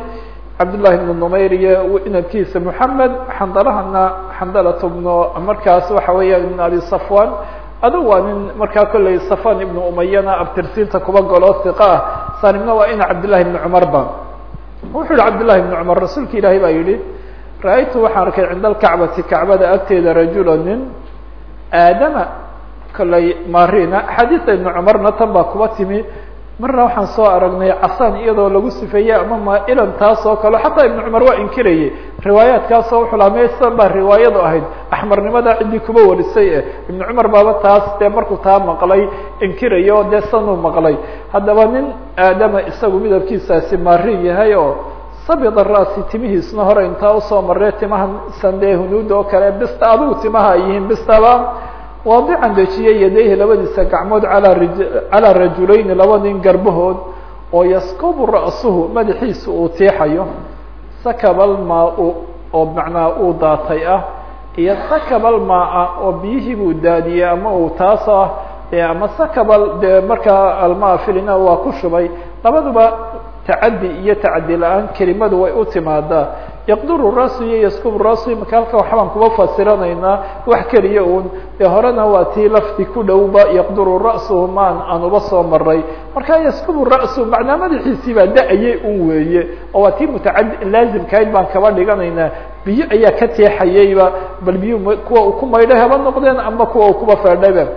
A: cabdالlahi بn نmayr iyo inadkiisa mحamed xandalahana xandalaة bno markaas waxa weeya ibn abi safwan adug waa nin markaa kolley safan ibn umayana abtirsiinta kuba golo iqa ah salimna waa ina cabdالlahi بn cmar ba wuxuu yihi cabdالlahi بn cmar rasuulka ilaahay baa yihi ra-aytu waxaan arkay cinda alkacbati kacbada agteeda rajula nin aadama kolley marina xadiida ibnu cumarna tan baa kuba timi. Marna waxaan soo aragnay casaan iyadoo lagu sifeeyey ama mailan taas oo kale. Xataa ibnu cumar waa inkirayay. Riwaayaadkaasoo wuxuu laha mesan baa riwaayadu ahayd axmarnimada ciddii kuba warisay eh. Ibnu cumar baaba taas dee markuu taa maqlay inkiraya oo dee sanuu maqlay. Haddaba nin aadama isagu midabkiisaasi marin yahay oo sabida ra'si timihiisna hore intaa u soo maree timaha sandee hunuud oo kale bista adigu timaha ay yihiin bistaba waadican dejiyey yadayhi labadiisa gacmood alaa calaa rajulayni laba nin garbahood oo yaskobu ra'suhu madaxiisa uu tiixayo sakabal maa-u oo macnaa uu daatay ah. Iyo sakabal maa oo biyihii buu daadiyey ama uu taas ah. Ama sakabal dee markaa almaa filina waa ku shubay. Labaduba tacadi iyo tacadi la'aan kelimadu way u timaadaa. Yaqduru rasu iyo yaskubu rasu imaka halka waxbaan kuba fasiranaynaa wax keliya un dee horena waa tii lafdi ku dhowba yaqduru ra'suhu maan aan uba soo maray marka yaskubu ra'su macnaa madaxiisii baa da'ayay un weeye oo waa tii mutacadi laazimkahayd baan kaba dhiganaynaa. Biyo ayaa ka teexayeyba bal biyu kuwa uu ku maydhay haba noqdeen ama kuwa uu kuba feedhaybe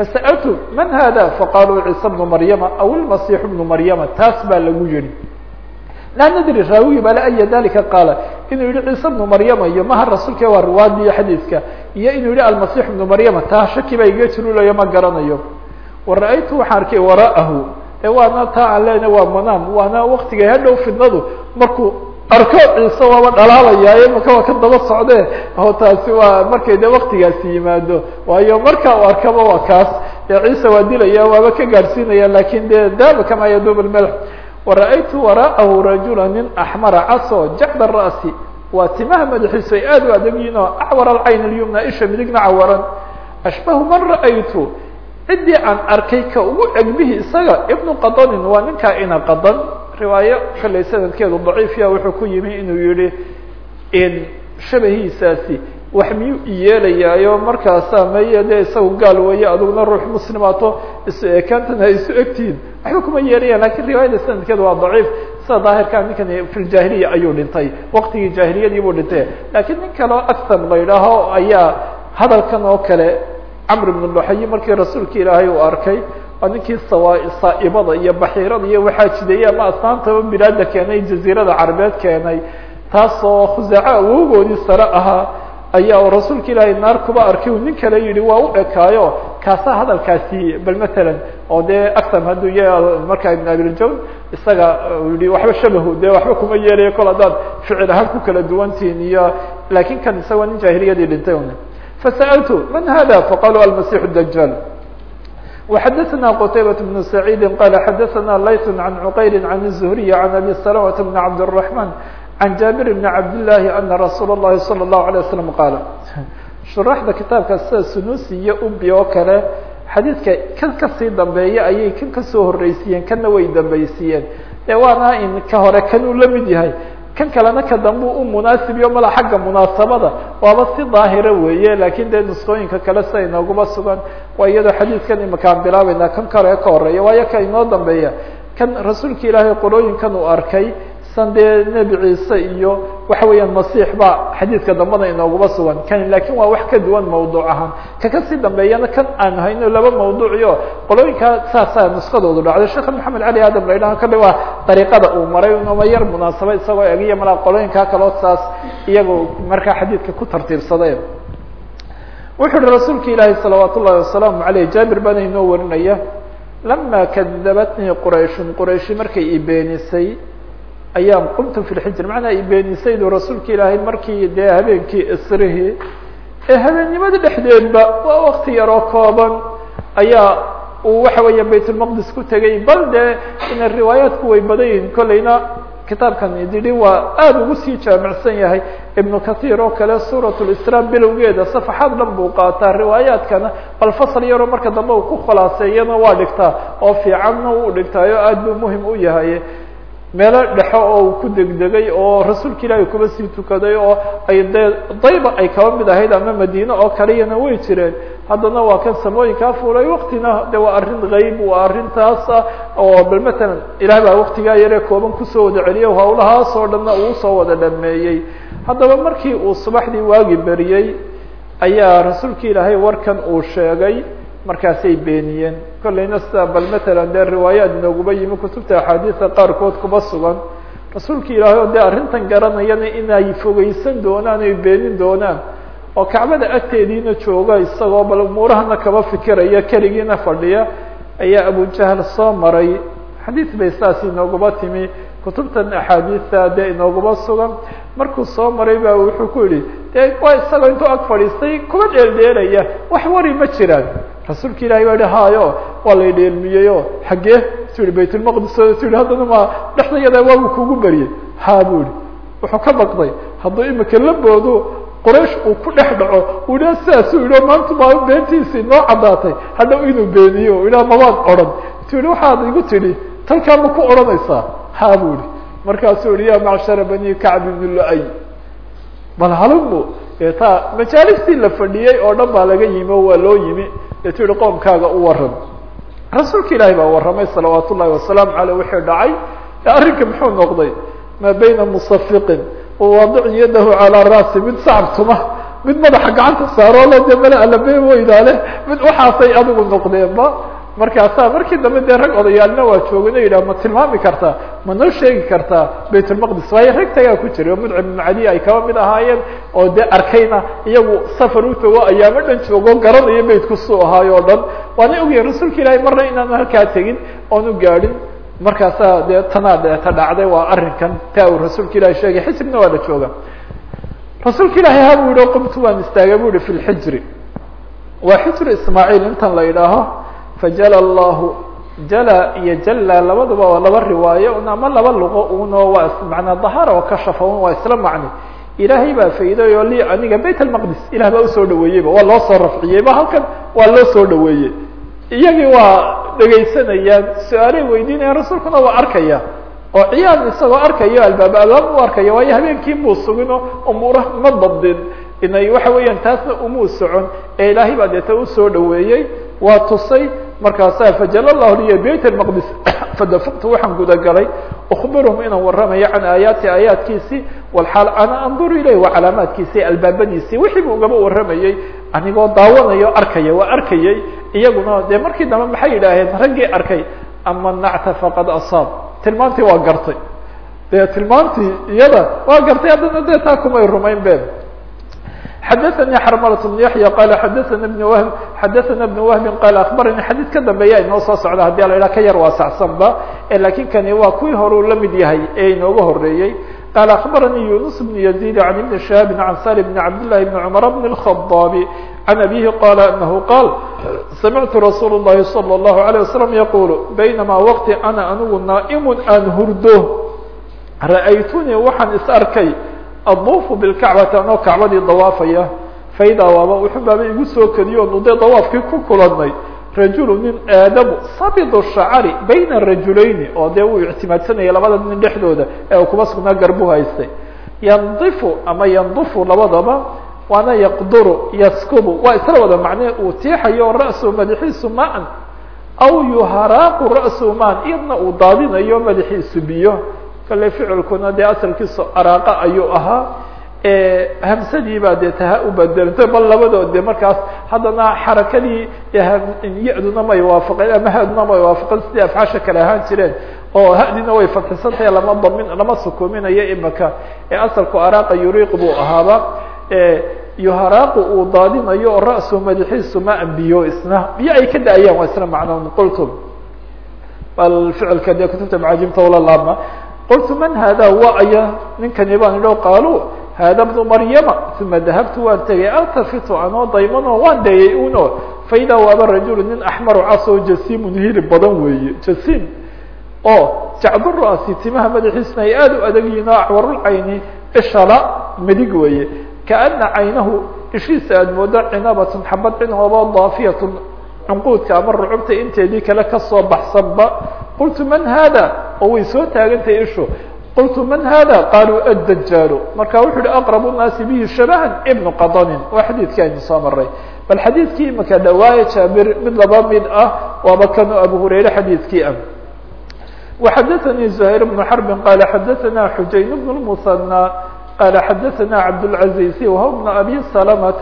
A: fasa'altu man hada faqaaluu ciisa bnu maryama aw ilmasiixu bnu maryama taas baa lagu yihi laa nadri raawigi bale aya dalika qaala inuu yihi ciise bnu maryama iyo maha rasuulka waa riwaadiyo xadiiska iyo inuu yihi almasix bnu maryama taa shaki baa iga jirulayo ma garanayo wa ra'aytu waxaan arkay wara'ahu e waana taa aan leena waa manaam waana waktiga hadhow fidnadu markuu arko ciise waaba dhalaalaya imaka waa ka daba socdee oo taasi waa markay de waktigaasi yimaado. Waayo marka uu arkaba waa kaas. Dee ciise waa dilaya waaba ka gaadhsiinaya laakiin de daaba kamaa yaduub lmelx wara-aytu wara'ahu rajula nin axmara caso jacda ra'si waa timaha madaxiisu ay aad u adag yihiin oo acwar alcayn alyumna isha midigna cawaran. Ashbahu man ra'aytu? Ciddii aan arkay ka ugu egbihi isaga ibnu qadanin waa ninkaa ina qadan riwaayo kalley sanadkeedu daciifya wuxuu ku yimi inuu yihi shabahiisaasi wax miyuu iyeelayaayo markaasaa meye de isagu gaal weeye aduguna ruux muslimaato isu ekaantana ay isu egtihiin. Waxba kuma yeelayaan laakiin riwaayada sanadkeedu waa daciif. Sida daahirkaa ninkan fi ljahiliya ayuu dhintay waktigii jaahiliyadii buu dhintay. Lakiin nin kaleo aktar la ayaa hadalkan oo kale camr ibn luxayi markii rasuulka ilaahay uu arkay ninkii saa'ibada iyo baxiirada iyo waxaa jideeyey ama asnaantaba bilaada keenay jaziirada carabeed keenay taasoo khusaaco awowgoodii sare ahaa ayaa rasuulka ilaahay naar kuba arkay. Uu nin kale yihi waa u ekaayo kaasaa hadalkaasi bal matalan oo dee actam hadduu ya markaa ibn abiljawn isaga yihi waxba shabahu dee waxba kuma yeelayo kol haddaad ficil ahaan ku kala duwantihin iyo laakiin kan isaga nin jaahiliyadii dhintay. Fasa'altu man hada faqaluu almasix dajaal وxadثna qتayبة بن سعيid qال xadثna layث عن cqayr عن الزهري عن أbي سلمة بن عبد الرحمن عن جابر بن عبد اللhi أنa رsuuل الlahi صلى الله عليه وسلم qاaل شhuرaxda kitaabka sida sunusi iyo ubi oo kale xadiidka kan kasii dambeeya ayay kan kasoo horeysiiyeen kanna way dambaysiiyeen e waana in ka hore kan uu la mid yahay kan kalena ka dambe u munaasibiyo mala xagga munaasabada. Waaba si daahira weeye laakiin dee nusqooyinka kale sida inooguma sugan. Waa iyadoo xadiidkan imakaan bilaabeynaa kan kale ka horreeya waayo ka inoo dambeeya. Kan rasuulka ilaahay qolooyinkan uu arkay san dee nebi ciise iyo waxa weeyaan masiix ba xadiidka dambena inooguma sugan. Kan laakiin waa wax ka duwan mawduuc ahaan. Ka ka sii dambeeyana kan aan hayno laba mawduuciyo qolooyinkaa saasaa nuskadoodu dhacday. Sheekh maxamed cali aadam la yidhaha kale waa dariiqada uu maray unama yar munaasaba isagoo egiya malaa qolooyinkaa kaloo saas iyago markaa xadiidka ku tartiibsadeen. Wuxuu uhi rasuulka ilaahi salawaat ullahi wasalaamu aleyh jaabir baana inoo warinaya lama kadabatnii qurayshun qurayshi markay i beenisay ayaan qumtu fi lxijr macnaa i beenisaydu rasuulka ilaahay markii dee habeenkii isrihii ee habeennimada dhexdeedba waa wakti yaroo kooban ayaa uu waxa weeya baytulmaqdis ku tegay bal dee ina riwaayaatku way badan yihiin kolleyna kitaabkan ididhi waa aada ugu sii jaamicsan yahay ibnu kahiir oo kale suurat lisraa bilowgeeda safaxaad dhan buu qaataa riwaayaadkana bal fasal yaroo marka dambe uu ku khulaaseeyana waa dhigtaa oo fiicanna uu dhigtaayo aad buu muhiim u yahay meelo dhexo oo uu ku degdegay oo rasuulka ilaahay kuba sii tukaday oo ay dee dayba ay kaba mid ahayd ama madiine oo kaliyana way jireen. Haddana waa kan samooyinkaa fuulay waktina de waa arrin gayb waa arrintaasa oo bal matalan ilaah baa waktigaa yaree kooban ku soo wada celiyo hawlahaas oo dhanna uu u soo wada dhameeyey haddaba markii uu subaxdii waagi beriyey ayaa rasuulka ilaahay warkan uu sheegay markaasay beeniyeen. Kollayna sida bal matalan dee riwaayaad inooguba yimi kutubta axaadiisa qaarkood kuba sugan. Rasuulka ilaahay oo dee arrintan garanayana inay fogeysan doonaan ay beenin doonaan. Oo kacbada agteediina jooga isagoo bal umuurahana kaba fikiraya keligiina fadhiya ayaa abujahl soo maray. Xadiis bay saas inooguma timi kutubtan axaadiista dee inooguma sugan markuu soo maray ba wuxuu ku yihi de waa isagoo intuu ag fadhiistay kuba dheeldheelaya wax wari ma jiraan. Rasuulka ilahi baa yihi hayo waa la dheelmiyeyo xaggee? Su yihi baytulmaqdis su yihi haddana ma dhexdayada waagu kugu beriyey ha bu yihi wuxuu ka baqday hadduu imika la boodo qoraysh uu ku dhex dhaco uu idhaha sidaasuu idho maanta maa beentiisii noo caddaatay hadhow inuu beeniyo u idhaha mabaan odhan. Tu yihi waxaad igu tidhi talkaa ma ku odhanaysaa haa bu ihi markaasuu yihi ya macshara bani kacb ibn lu-ay. Bal halimu taa majaalistii la fadhiyey oo dhan baa laga yimi oo waa loo yimi eetu yihi qoomkaaga u waran rasuulka ilaahi baa warramay salawaat ullahi wasalaamu aleyh wixii dhacay. Arrinka muxuu noqday? Maa bayna musafiqin wawaadicin yadahu calaa ra'si mid sacabtuma mid madaxa gacanta saaroo le dee mala alabe weydaale mid waxaasay adigu noqdeenba markaasaa markii dambe dee rag odayaalna waa joogin o ma tilmaami kartaa ma noo sheegi kartaa baytulmaqdis waayo rag ku jiray oo mudcim ibnu cali ay kaba mid ahaayeen oo dee arkayna iyagu safar u tago ayaamo dhan joogo garanayo beytku suu ahaayo o dhan. Waana ogyahay rasuulka ilaahay marna inaanu halkaa tegin oonu gaadhin. Markaasaa dee tanaa deeta dhacday waa arrinkan taa uu rasuulka ilahi sheegay xijrina waa la jooga. Rasuulka ilaahay ha bu yihi qumtu waan istaagay bu yihi fi lxijri waa xijru ismaaciil intan la yidhaaho fajala allahu jala iyo jalla labadaba waa laba riwaayo un ama laba luqo uno waa manaa dahara oo kashafa un waa isla macni ilaahay baa fayday oo li aniga bayt almaqdis ilah baa u soo dhaweeyeyba waa loo soo rafciyeyba halkan waa loo soo dhaweeyey iyagii waa dhegaysanayaan su'aalay weydiinayaan rasuulkuna waa arkaya oo ciyaal isagoo arkayo albaab albaab u arkaya waayo habeenkii muu sugin oo umuura ma dabdin inay waxa weeyaan taasna umuu socon ee ilaahay baa deeta u soo dhaweeyey waa tusay markaasaa fajala llahu liya bayt almaqdis fadafaqtu waxaan gudagalay ukbiruhum inaan warramayo can aayaati aayaadkiisii walxaal ana anduru ilayh waa calaamaadkiisii albaabadiisii wixii buu ugaba warramayey anigoo daawanayo arkaya waa arkayey iyaguna dee markii dambe maxay yidhaaheen raggii arkay ama nacta faqad asaab. Tilmaantii waa gartay. Dee tilmaantii iyada waa gartay haddana dee taa kumay rumayn be xadaثnي xrmlة بن yaحyى qal xadaثna بن whb xadaثna بن whbi qal aخbarani xadiid ka dambeeya inoo soo socda hadii la idhaha ka yar waasacsanba lakin kani waa kuwii hore u la mid yahay ee inooga horeeyey qal aخbaranii yunus بن يزيد عan iبn شhهاب عan sal بn cabd للhi بn cmر بن الخطاaب عan abihi qal أنه qاl samictu rasuul الlahi صلى الlaه عليه وsلم yqul baynama wqti ana anigu naaئm aan hurdo ra'aytunii waxaan is arkay aduufu bilkacbati anoo kacbadii dawaafaya. Faidaa waaba wuxuu baaba igu soo keliyo onu dee dawaafkii ku kulanay rajulu nin aadamu sabidu shacari bayna rajulayni oo dee uu ictimaadsanayay labada nin dhexdooda ee uu sugnaa garbu haystay. Yandifu ama yandufu labadaba waana yaqduru yaskubu waa isla wada macnee uu tiixayo ra'su madaxiisu maan aw yuharaaqu ra'su maan iyadna uu daadinayo madaxiisu biyo kale ficilkuna dee asalkiisu araaqa ayuu ahaa hamsadii baa dee taha u bedelantay bal labadood de markaas haddana xarakadii ya-duna may waafaqeen ama haduna may waafaqeen sidii afcaasha kale ahaan jireen oo hadina way fatisantahay lama damin lama sukuuminayo imaka ee asalku araaqa yuriiq buu ahaaba yuharaaqu uu daadinayo oo ra'su madaxiisu ma biyo isna biyo ay ka da'ayaan waa isna macnoon qultum. Bal ficilka dee kutubta macaajimta wala laabma qultu man hada wa aya ninkani baan idho qaalu hada bnu maryama uma dahabtu waan tegay altafitu anoo daymano waan dayay uno faida waaba rajulu nin axmaru casoo jasiimun hilib badan weeye jasiim oo jacdu ra'si timaha madaxiisna ay aada u adag yihiin oo acwarulcayni ishala midig weeye kaana caynahu ishiisa aad moodo cinabatun xabad cinaba daafiyatun cunquudka ama rucubta inteedii kale ka soo baxsanba qultu man hada oo way soo taagantahay ishu qultu man hada qaaluu addajaalu marka wuxu uhi aqrabu nnaasi bihi shabahan ibnu qadanin waa xadiidkii aynu soo maray bal xadiidkii imaka dhawaaye jaabir mid laba mid ah waaba kanu abu hurayre xadiidkii ah وxadaثnي زهير بن حرب qال xadaثna xujayn بن المثنى qال xadaثna cabdالعaزيز وهو بن أbي سلمة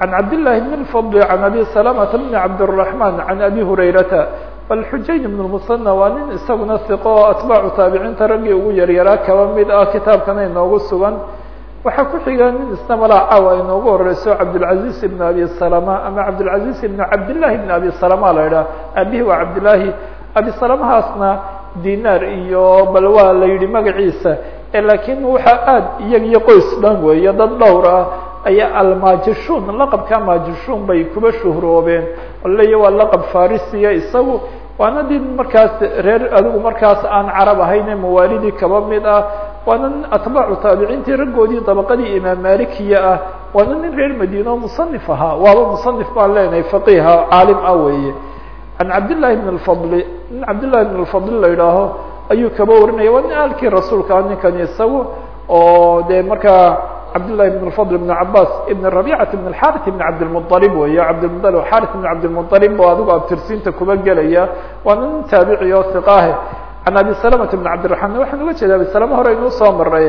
A: عن cabd للhi بن الفضل عن أbي سلمة بن cabdالرحمن عن أbي هريرةa alxujaj ibn lmusanna waa nin isaguna siqo oo atbaacu taabiciinta raggii ugu yaryaraa kaba mid ah kitaabkana inoogu sugan waxaa ku xigaa nin isnamalaa caawa inoogu horeyso cabdilcaziz ibn abi salama ama cabdilcaziz ibn cabdillahi ibn abi salama la idhaha abihi waa cabdillaahi abi salamahaasna dinaar iyo bal waa la yidhi magaciisa laakiin waxaa aad iyag iyo qoys dhan weeye dad dhowr ah ayaa almaajishuun laqabka maajishuun bay kuba shuhroobeen leya waa laqab farisiya isagu. Waana din markaas reer adigu markaas aan carab ahayne mawaalidii kaba mid ah. Waana nin atbaacu taabiciintii raggoodii dabaqadii imaam malikiya ah. Waana nin reer madiine oo musanif ahaa. Waaba musanif baan leenahay faqiha caalim ah weeye. Can cabdillahi bn lfadli nin cabdillahi bn lfadli la idhaaho ayuu kaba warinaya. Waa nin aalkii rasuulka ninkani isagu oo dee markaa cabdالlahi بن الفضل بن cabاs بn رabيcة بن الxاrث بن cabdالمطلب wey cabdالمطلب xاrث بن cabdالمطلب o adigo abtirsiinta kuba gelaya waa nin taabici oo ثiqahe عan abi سلمة بن cabdiلرحman waxaan uga jeeda abi سلمة hore inuu soo maray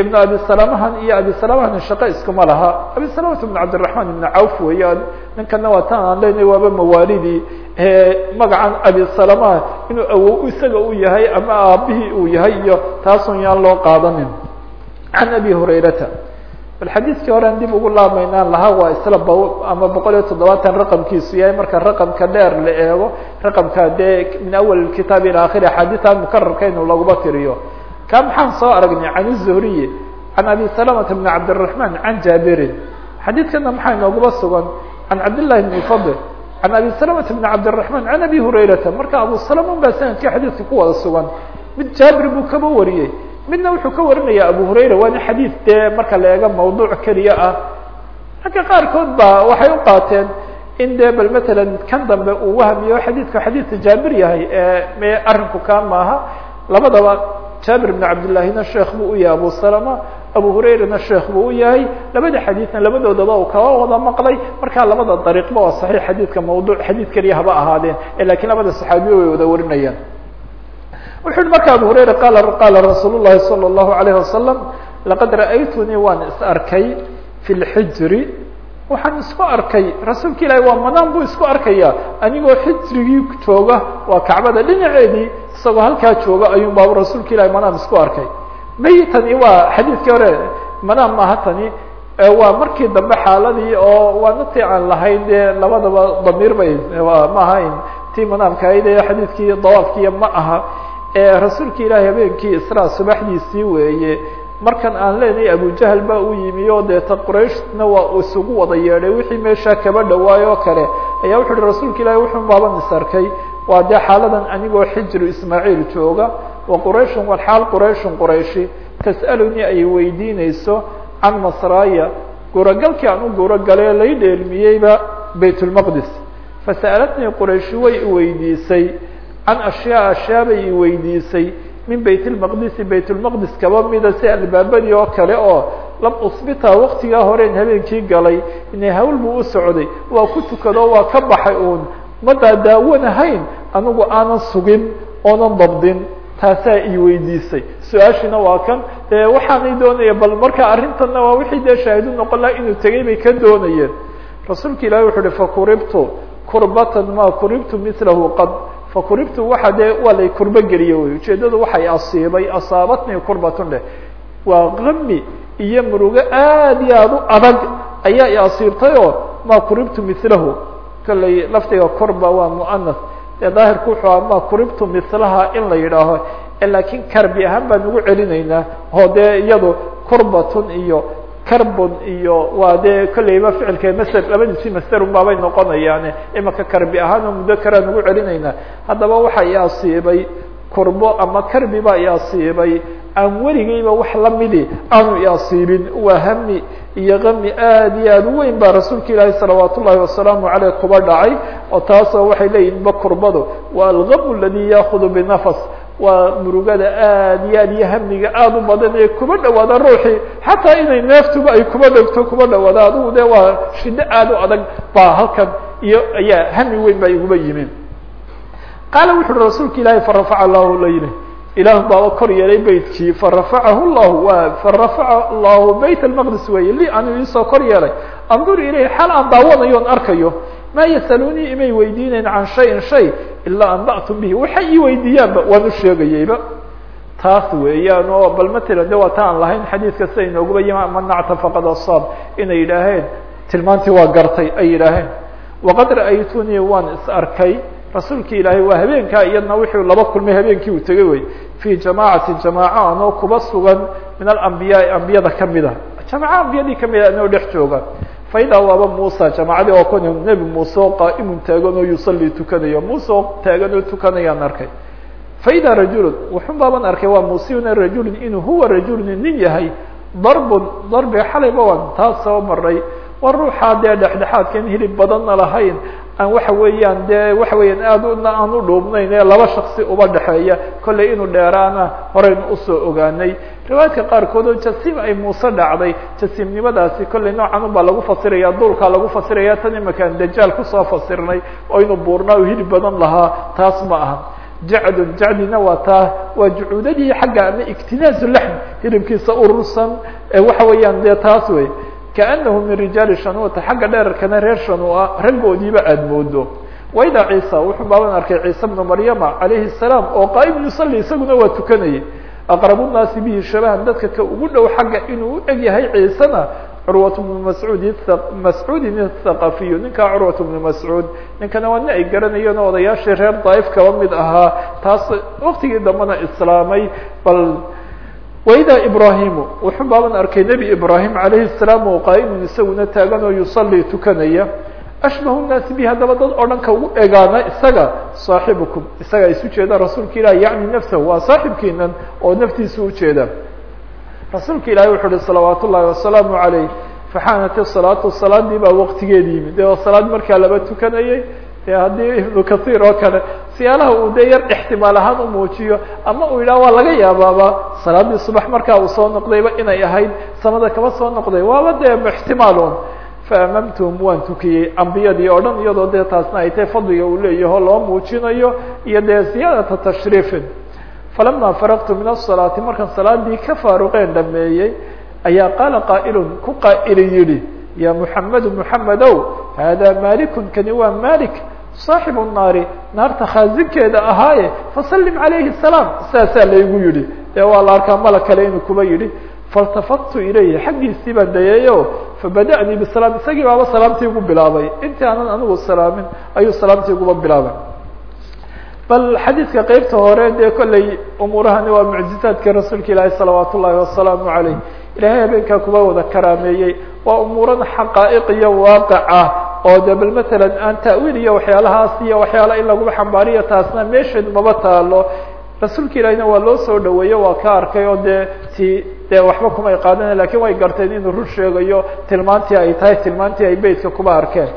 A: iبn abi سلمhan iyo abi سلمhan shaqo iskuma laha abi سلمة بن cabdiلرحman iبn cawf weya ninkana waa tan aan leyna waaba mawaalidii magacan abi سلمة inuu awow isaga u yahay ama aabihii uu yahay iyo taasun yaan loo qaadanin عن أbي هريرةa bal xadiidkii horean dib ugu laabmaynaan lahaa waa isla b ama boqol iyo toddobaatan raqamkiisu yahay marka raqamka dheer la eego raqamka dee min awal kitaab ilى akhiri axaadiian mukararka inu laguma tiriyo ka maxaan soo aragnay can الزهriي can abi سلمة بن cabdالرحمن عan jaabirin xadiidkana maxaa inooguma sugan can cabdاللahi بن فضل can abi سلمة بن cabdالرحمن عan abi هurayرata marka abu سلمة baa sanadkii xadiidka ku wada sugan mid jaabir buu kaba wariyey midna wuxuu ka warinaya abu hurayra waana xadiid dee marka la eego mawduuc keliya ah. Ragga qaarkood ba waxay u qaateen in dee bal matalan kan dambe uu wahmiyo xadiidku xadiidka jaabir yahay me arrinku kaa maaha. Labadaba jaabir bn cabdillahina sheekh buu u yahay abu salama abu hurayrana sheekh buu u yahay. Labada xadiidna labadoodaba uu kaba wada maqlay. Markaa labada dariiqba waa saxiix xadiidka mawduuc xadiid keliya haba ahaadeen lakiin labada saxaabiya way wada warinayaan wuxu uhi marka abu hurayra qala qala rasuul الlahi salى الlahu عalayه wasalam laqad ra'aytunii waan is arkay fi اlxijri waxaan isku arkay rasuulka ilahi waa manaan buu isku arkaya anigoo xijrigii jooga waa kacbada dhinaceedii isagoo halkaa jooga ayuun baa rasuulka ilahi manaan isku arkay may tani waa xadiidkii hore manaan maaha tani waa markii dambe xaaladii oo waa natii aan lahayn dee labadaba damiir bay ma ahayn tii manaamka ahayd ee xadiidkii dawaafkiiya ma aha rasuulka ilaahi habeenkii israa subaxdiisii weeye markan aan leenahay abujahl baa u yimi oo deeta qurayshna waa isugu wada yeedhay wixii meeshaa kaba dhawaay oo kale. Ayaa wuxu uhi rasuulka ilahi wuxuu baaban is arkay waa dee xaaladan anigoo xijru ismaaciil jooga wa qurayshun walxaal qurayshun qurayshi tas'alunii ay weydiinayso can masraaya guuragalkii aan u guuragalee lay dheelmiyeyba bayt lmaqdis fasa'alatnii qurayshi way iweydiisay can ashyaa ashyaa bay iweydiisay min bayt lmaqdisi bayt lmaqdis kaba mida si albaabadii oo kale oo lam usbita waktigaa horeen habeenkii galay inay hawl buu u socday waa ku tukado waa ka baxay uun. Ma daadaawanahayn anigu aanan sugin oonan dabdin. Taasaa i weydiisay. Su'aashina waa kan waxaanay doonaya bal marka arrintanna waa wixii dee shaahidu noqon laha inuu tegay bay ka doonayeen. Rasuulka ilahi wuxu uhi fakuribtu kurbatan ma kuribtu milahu qad fakuribtu waxa dee waa lay kurbo geliye wy ujeedadu waxay asiibay asaabatnii kurbatun dheh waa qami iyo murugo aad iyo aad u adag ayaa i asiibtay oo ma kuribtu milahu kollay laftiga kurba waa muanas dee daahirku wuxuu aha ma kuribtu milaha in la yidhaaho. Laakiin karbi ahaan baan ugu celinaynaa. Oo dee iyado kurbatun iyo carbon iyo waa dee kolleyba ficilka maser labadiisi masterun baabay noqonayaan imaka karbi ahaan oo muddo karaan ugu celinaynaa. Haddaba waxa i asiibay kurbo ama karbi baa i asiibay aan weligeyba wax lamidi aanu i asiibin waa hami iyo kami aad iyo aad u weyn baa rasuulka ilaahi salawaat ullahi wasalaamu aleyh kuba dhacay oo taasoo waxay leeyihiin ba kurbadu. Waa algam aladi yaakudu binafas waa murugada aad iyo aad iyo hamiga aada u badan ee kuba dhawaada ruuxii xataa inay neeftuba ay kuba dhegto kuba dhawaada adigu de waa shido aad u adag baa halkan iyo ayaa hami weyn baa iguba yimin qaala wuxu uhi rasuulka ilaahi farafaca lahu la yihi ilaah baaba kor yeelay beytkii farafacahu llahu wa farafaca allahu bayt almaqdis weeye. Li anuu iisoo kor yeelay. Andur ilayhi xal aan daawanayo arkayo maa yasalunii imay weydiinayn can shayin shay ilaa anba'tum bihi. Waxay ii weydiiyaanba waan u sheegayeyba. Taas weeyaan oo bal matalan de waa ta aan lahayn xadiidka sida inooguba yima man nacta faqad asaab. Inay yidhaaheen tilmaantii waa gartay ay yidhaaheen waqad ra'aytunii waan is arkay. Rasuulki ilaahay waa habeenkaa iyadna wuxuu laba kulmay habeenkii uu tegay wey fii jamaacati jamaaco anoo kuba sugan min alambiyaai ambiyada ka mid a jamaaco ambiyadii ka mid a anoo dhex jooga faidaa waaba muusa jamaacadii oo kon nebi muuse oo qaa'imun taagan oo yusalii tukanayo muuse oo taagan oo tukanayaan arkay. Faidaa rajulun wuxun baaban arkay waa muusiyuna rajulun inuu huwa rajulun nin yahay. Darbun darbiga xalayba waan taas soo maray waa ruuxaa dee dhexdhexaadkan hilib badanna lahayn aan waxa weeyaan dee waxa weeyaan aada una aan u dhuubnayn ee laba shaksi uba dhexeeya kollay inuu dheeraana horeynu u soo ogaanay. Riwaayadka qaarkood oo jasiim ay muuse dhacday jasiimnimadaasi kollay noocan ubaa lagu fasiraya duulkaa lagu fasiraya tan imakaan dajaal ku soo fasirnay oo inuu buurnaa u hilib badan lahaa taas ma aha. Jacdun jacdina waa taa waa jucuudadii xagga ama iktinaazu laxm hilibkiisa urursan waxa weeyaan dee taas wey kaanahu min rijaali shanuuta xagga dheerarkana reer shanua raggoodiiba aada moodo waidaa ciisa wuxuu baaban arkay ciise bnu maryama calayhi salaam oo qaa'im yusalli isaguna waa tukanayay. Aqrabu nnaasi bihi shabahan dadka ka ugu dhow xagga inuu u eg yahay ciisena curwat bnu mascuud mascuudin athaqafiyu ninkaa curwat bnu mascuud ninkana waa nin ay garanayeen oo odayaashii reer daa'if kaba mid ahaa taas waktigii dambena islaamay waidaa ibraahimu. Wuxuu baaban arkay nebi ibraahim calayhi salaam oo qaa'imun isaguna taagan oo yusalli tukanaya. Ashbahu nnaasi bi haddaba dad oo dhan ka ugu egaana isaga saaxibukum. Isaga isu jeeda rasuulka ilahi yacni nafsahu. Waa saaxibkiinan oo naftiisa ujeeda rasuulka ilaahi wuxu uhi salawaat ullahi wasalaamu calayh faxaanat isalaatu salaadii baa waqtigeedi yimid. Dee salaad markaa laba tukanayay? De haddii ibnu kahiir oo kale siyaalaha uu dee yar ixtimaal ahaan u muujiyo ama uu yidhaha waa laga yaabaaba salaadii subax markaa uu soo noqdayba inay ahayd samada kaba soo noqday waaba dee ixtimaalun faamamtuhum waan tukiyey. Ambiyadii oo dhan iyadoo dee taasna ay tahay fadliga uu leeyaho loo muujinayo iyo dee ziyaadata tashriifin falama faraqtu min asalaati markaan salaadii ka faaruqeen dhameeyey ayaa qaala qaa'ilun ku qaa'ili yidhi ya muxamedu muxamedow hada malikun kani waa malik saaxibu naari naarta khaazinkeeda ahaaye fasalim calayhi salaam saasaa laygu yidhi. Ee waa la arkaa mala kale inuu kuba yidhi. Faltafadtu ilayhi xaggiisii baan fabada'nii bisalaam isagii baaba salaamtii ugu bilaabay. Intii aanan anigu salaamin ayuu salaamtii uguba bilaabay. Bal xadiidka qeybta hore dee kolley umuurahani waa mucjizaadka rasuulka ilaahi salawaat wasalaamu calayh. Ilaahay habeenkaa kuba wada karaameeyey. Waa umuuran xaqaa'iq iyo waaqic ah oo de bal matalan aan ta'wiil iyo waxyaalahaas iyo waxyaala in laguba xambaariyo taasna meesheedu maba taalo rasuulka ilaahina waa loo soo dhaweeyo waa ka arkay oo dee ti dee waxba kumay qaadana laakiin way garteen inuu run sheegayo tilmaantii ay tahay tilmaantii ay beytka kuba arkeen.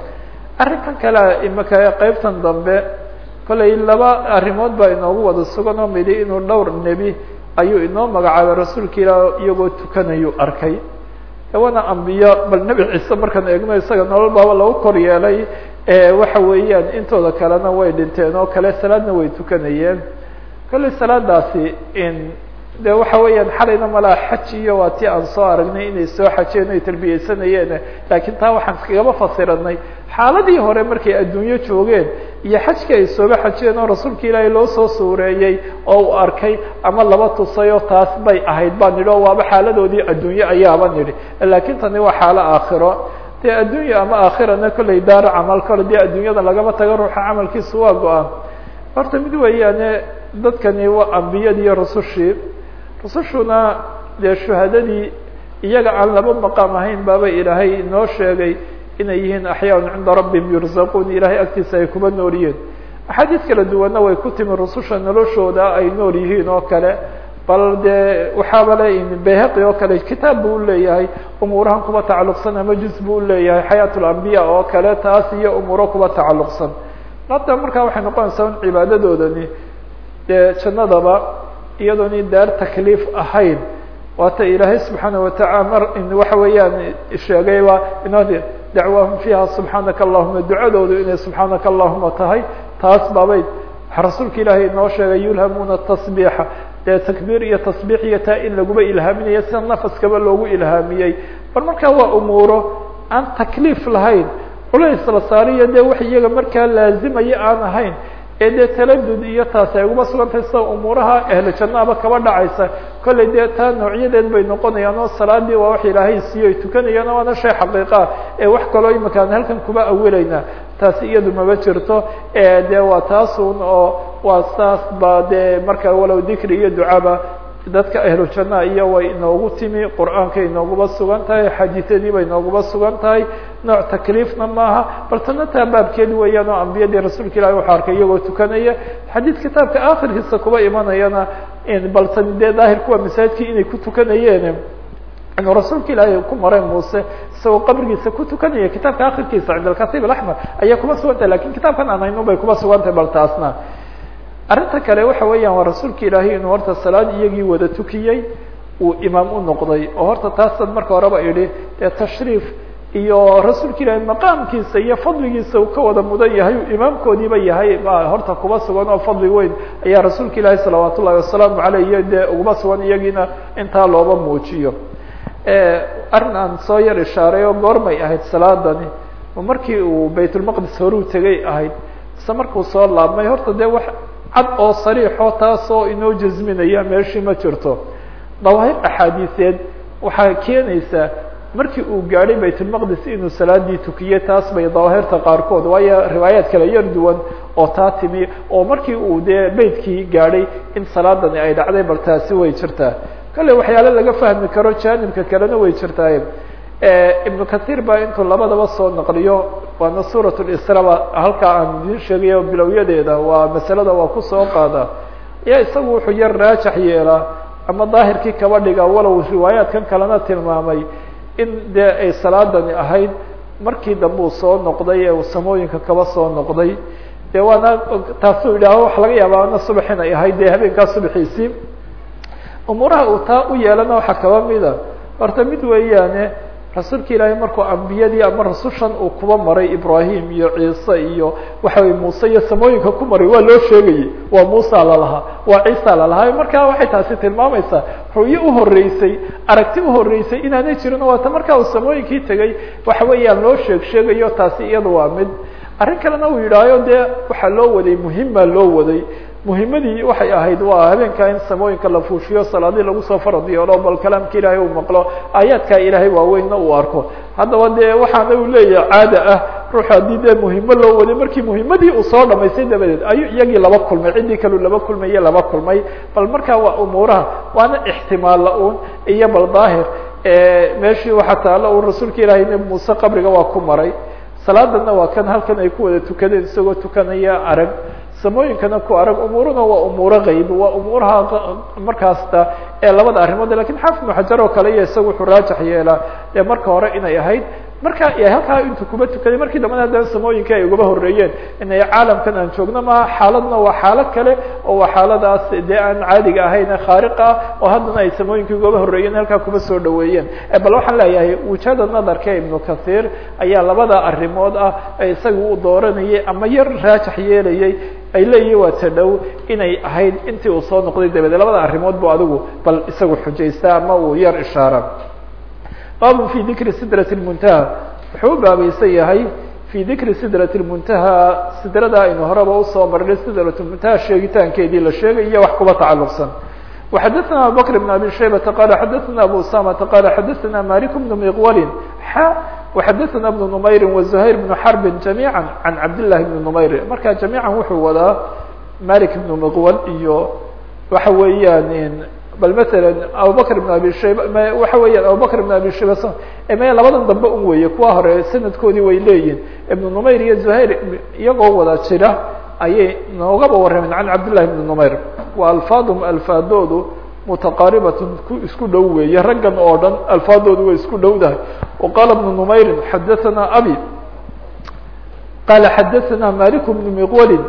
A: Arrinkan kale imaka qeybtan dambe kollay laba arrimood baa inoogu wada sugan oo midi inuu dhowr nebi ayuu inoo magacaabay. Rasuulka ilaah iyagoo tukanayu arkay wana ambiyo bal nebi ciise markaan eegno isaga nolol baaba lagu kor yeelay waxa weeyaan intooda kalena way dhinteen oo kale salaadna way tukanayeen. Kollay salaadaasi in de waxa weeyaan xalayna malaa xaj iyo waa ti aan soo aragnay inay soo xajeen ay tarbiyeysanayeen laakiin taa waxaan iskagaba fasiranay xaaladii hore markay adduunyo joogeen iyo xajkii ay sooba xajeen oo rasuulka ilaahay loo soo suureeyey oo uu arkay ama laba tusayo taas bay ahayd baan nidhi oo waaba xaaladoodii adduunye ayaaba nidhi. Laakiin tani waa xaalo aakhiro. Dee addunya ama aakhirana kollay daaro camal kole dee adduunyada lagama tago ruuxa camalkiisu waa go'aan. Horta mid weeyaane dadkani waa ambiyadii iyo rusushii rusushuna dee shuhadadii iyaga aan laba maqaam ahayn baaba ilaahay inoo sheegay inay yihiin axyaaun cinda rabbihim yurzaquun. Ilaahay agtiisa ay kuba nool yihiin axaadiis kala duwanna way ku timi rususha noloshooda ay nool yihiin oo kale. Bal dee waxaaba le bayhaqi oo kale kitaab buu uleeyahay umuurahan kuba tacalluqsan ama juz buu uleeyahay xayaat lambiya oo kale taas iyo umuuro kuba tacalluqsan. Hadda markaa waxay noqonaysaa un cibaadadoodani dee jannadaba iyadooni daar takliif ahayn. Waata ilaahay subxaana wataala mar waxa weeyaan sheegayba ino dacwaahum fiiha subxaanaka allahuma ducadoodu inay subxaanaka allahuma tahay taas baabay. Rasuulka ilaahay inoo sheegay yulhamuuna tasbiixa. Dee takbiir iyo tasbiix iyo taa in laguba ilhaaminayo sida nafaskaba loogu ilhaamiyey. Bal markaa waa umuuro aan takliif lahayn culays la saariyo dee wax iyaga markaa laazimaya aan ahayn ee dee taladud iyo taas ay uguma sugantahay sida umuuraha ehlu jannaaba kaba dhacaysa. Kollay dee taa noocyadeed bay noqonayaan oo salaadii waa wax ilaahay siiyo ay tukanayaan waana shay xaqiiqa. Ee wax kaloo imika aan halkan kuba awilayna taasi iyadu maba jirto. Dee waa taasun oo waa saas ba dee marka walow dikri iyo ducaba dadka ahlu janna iyo way inoogu timi qur'aankay inooguba sugan tahay xadiisadii bay inooguba sugan tahay nooc takliifna maaha. Bal tana taa baabkeed weeyaan oo ambiyadii rasuulka ilahi waxaa arkay iyagoo tukanaya xadiid kitaabka akhirkiisa kuba imanayana bal tani dee daahir kuwa masaajidkii inay ku tukanayeen inuu rasuulka ilaahay ku maray muuse isagoo qabrigiisa ku tukanaya kitaabka akhirkiisa cinda alkatib alaxmer ayaa kuma sugantahay laakiin kitaabkan aan hayno bay kuma sugantahay bal taasna arrinta kale waxa weeyaan waa rasuulka ilaahay inuu horta salaad iyagii wada tukiyey uu imaam u noqday. Oo horta taasad marka horeba idhi dee tashriif iyo rasuulka ilaahay maqaamkiisa iyo fadligiisa uu ka wada mudan yahay uu imaamkoodiiba yahay baa horta kuba sugan oo fadli weyn. Ayaa rasuulka ilaahay salawaat ullahi wasalaamu aleyh iyo dee uguma sugan iyagiina intaa looba muujiyo. Arrin aan soo yar ishaaray oo goormay ahayd salaadani markii uu baytulmaqdis horuu tegay ahayd mise markuu soo laabmay horta dee wax cad oo sariixo taasoo inoo jasminaya meeshii ma jirto. Dawaahir axaadiiseed waxaa keenaysaa markii uu gaadhay baytulmaqdis inuu salaadii tukiyey taas bay dawaahirta qaarkood waayo riwaayaad kale yar duwan oo taa timi oo markii uu dee beytkii gaadhay in salaadani ay dhacday bal taasi way jirtaa. Kale waxyaale laga fahmi karo janibka kalena way jirtaaye ibnu kathir baa intuu labadaba soo naqliyo waana suurat lisra halkaa aan idiin sheegayo bilowyadeeda waa masalada waa ku soo qaada. Ya isagu wuxuu yar raajax yeelaa ama daahirkii kaba dhiga walow riwaayaadkan kalena tilmaamay in dee ay salaadani ahayd. Markii dambe soo noqday ee samooyinka kaba soo noqday. De waana taasuu yidhaaho waxa laga yaaba ana subax inay ahayd dee habeenkaa subaxiisii umuuraha uu taa u yeelana waxaa kaba mida. Horta mid weeyaane rasuulka ilaahay markuu ambiyadii ama rasushan uu kuba maray ibrahim iyo ciise iyo waxa weye muuse iyo samooyinka ku maray waa loo sheegayey. Waa muusa lalahaa waa ciisa lalahaa markaa waxay taasi tilmaamaysaa ru'yo uhoreysay aragti uhoreysay inaanay jirin waata markaa uu samooyinkii tegay. Waxa weeyaan loo sheeg sheegayo taasi iyada waa mid. Arrin kalena uu yidhaaho dee waxaa loo waday muhima loo waday muhimadii waxay ahayd waa habeenkaa in samooyinka la fuushiyo salaadii lagu soo farad yeelo bal kalaamka ilaahay uu maqlo aayaadkaa ilaahay waaweynna uu arko. Haddaba dee waxaana uu leeyahay caada ah ruuxu haddii dee muhimo loo waday markii muhimadii uu soo dhamaystay dabadeed ayuu iyagii laba kulmay ciddii kaleu laba kulmaye laba kulmay. Bal markaa waa umuuraha waana ixtimaal la-uun iyo bal daahir meeshii waxaa taalo uu rasuulka ilaahay nebi muuse qabriga waa ku maray. Salaadana waa kan halkan ay ku wada tukadeen isagoo tukanaya arag samooyinkana ku arag umuuruna waa umuuro qayb waa umuuraha markaasta ee labada arrimood laakiin xaafid ibnu xajar oo kale iyo isaga wuxuu raajax yeelaa dee marka hore inay ahayd marka halkaa intuu kuba tukaday markii dambana haddana samooyinka ay ugaba horeeyeen inay caalamkan aan joogno ma xaaladna waa xaalad kale oo waa xaaladaas dee aan caadiga ahayn khaariq ah oo haddana ay samooyinkii ugaba horeeyeen halkaa kuba soo dhaweeyeen bal waxaan leeyahay wujada nadarka ibnu kathir ayaa labada arrimood ah isaga u dooranayay ama yar raajax yeelayay ay leeyihin waa ta dhow inay ahayd intii uu soo noqday dabadeed labada arrimood bu adigu bal isagu xujaysta ama uu yar ishaara babu fi dikri sidrat muntaha wuxuu u baabaysan yahay fi dikri sidrat muntaha sidrada aynu horeba usoo marnay sidrat muntaha sheegitaankeedii la sheegay iyo wax kuba tacaluqsan وxadثna abu bkr بن abي شhaybةa qال xadثna abu samةa qال xadثna malik بن مqwal x وxadثna بن نmayri وزhayr بن xرb جamيعا عan cabd للahi بن نmayr marka جamيعا wuxuu wadaa malik بن مqwal iyo waxa weeyaan bal mثalا abubakr بن abi shayb waxa weeyaan abubakr بن abi shayb m labadan dambe un weeye kuwa hore sanadkoodii way leeyihin iبن نmayr iyo زhayr iyagoo wada jira ayay noogaba warrameen can cabdالlahi بن نmayr wa alfaadum alfaadoodu mutaqaaribatun ku isku dhow weeye raggan oo dhan alfaadoodu way isku dhowdahay waqaala bnu numayrin xadaanaa abi. Qaala xadaanaa malik bnu miqwalin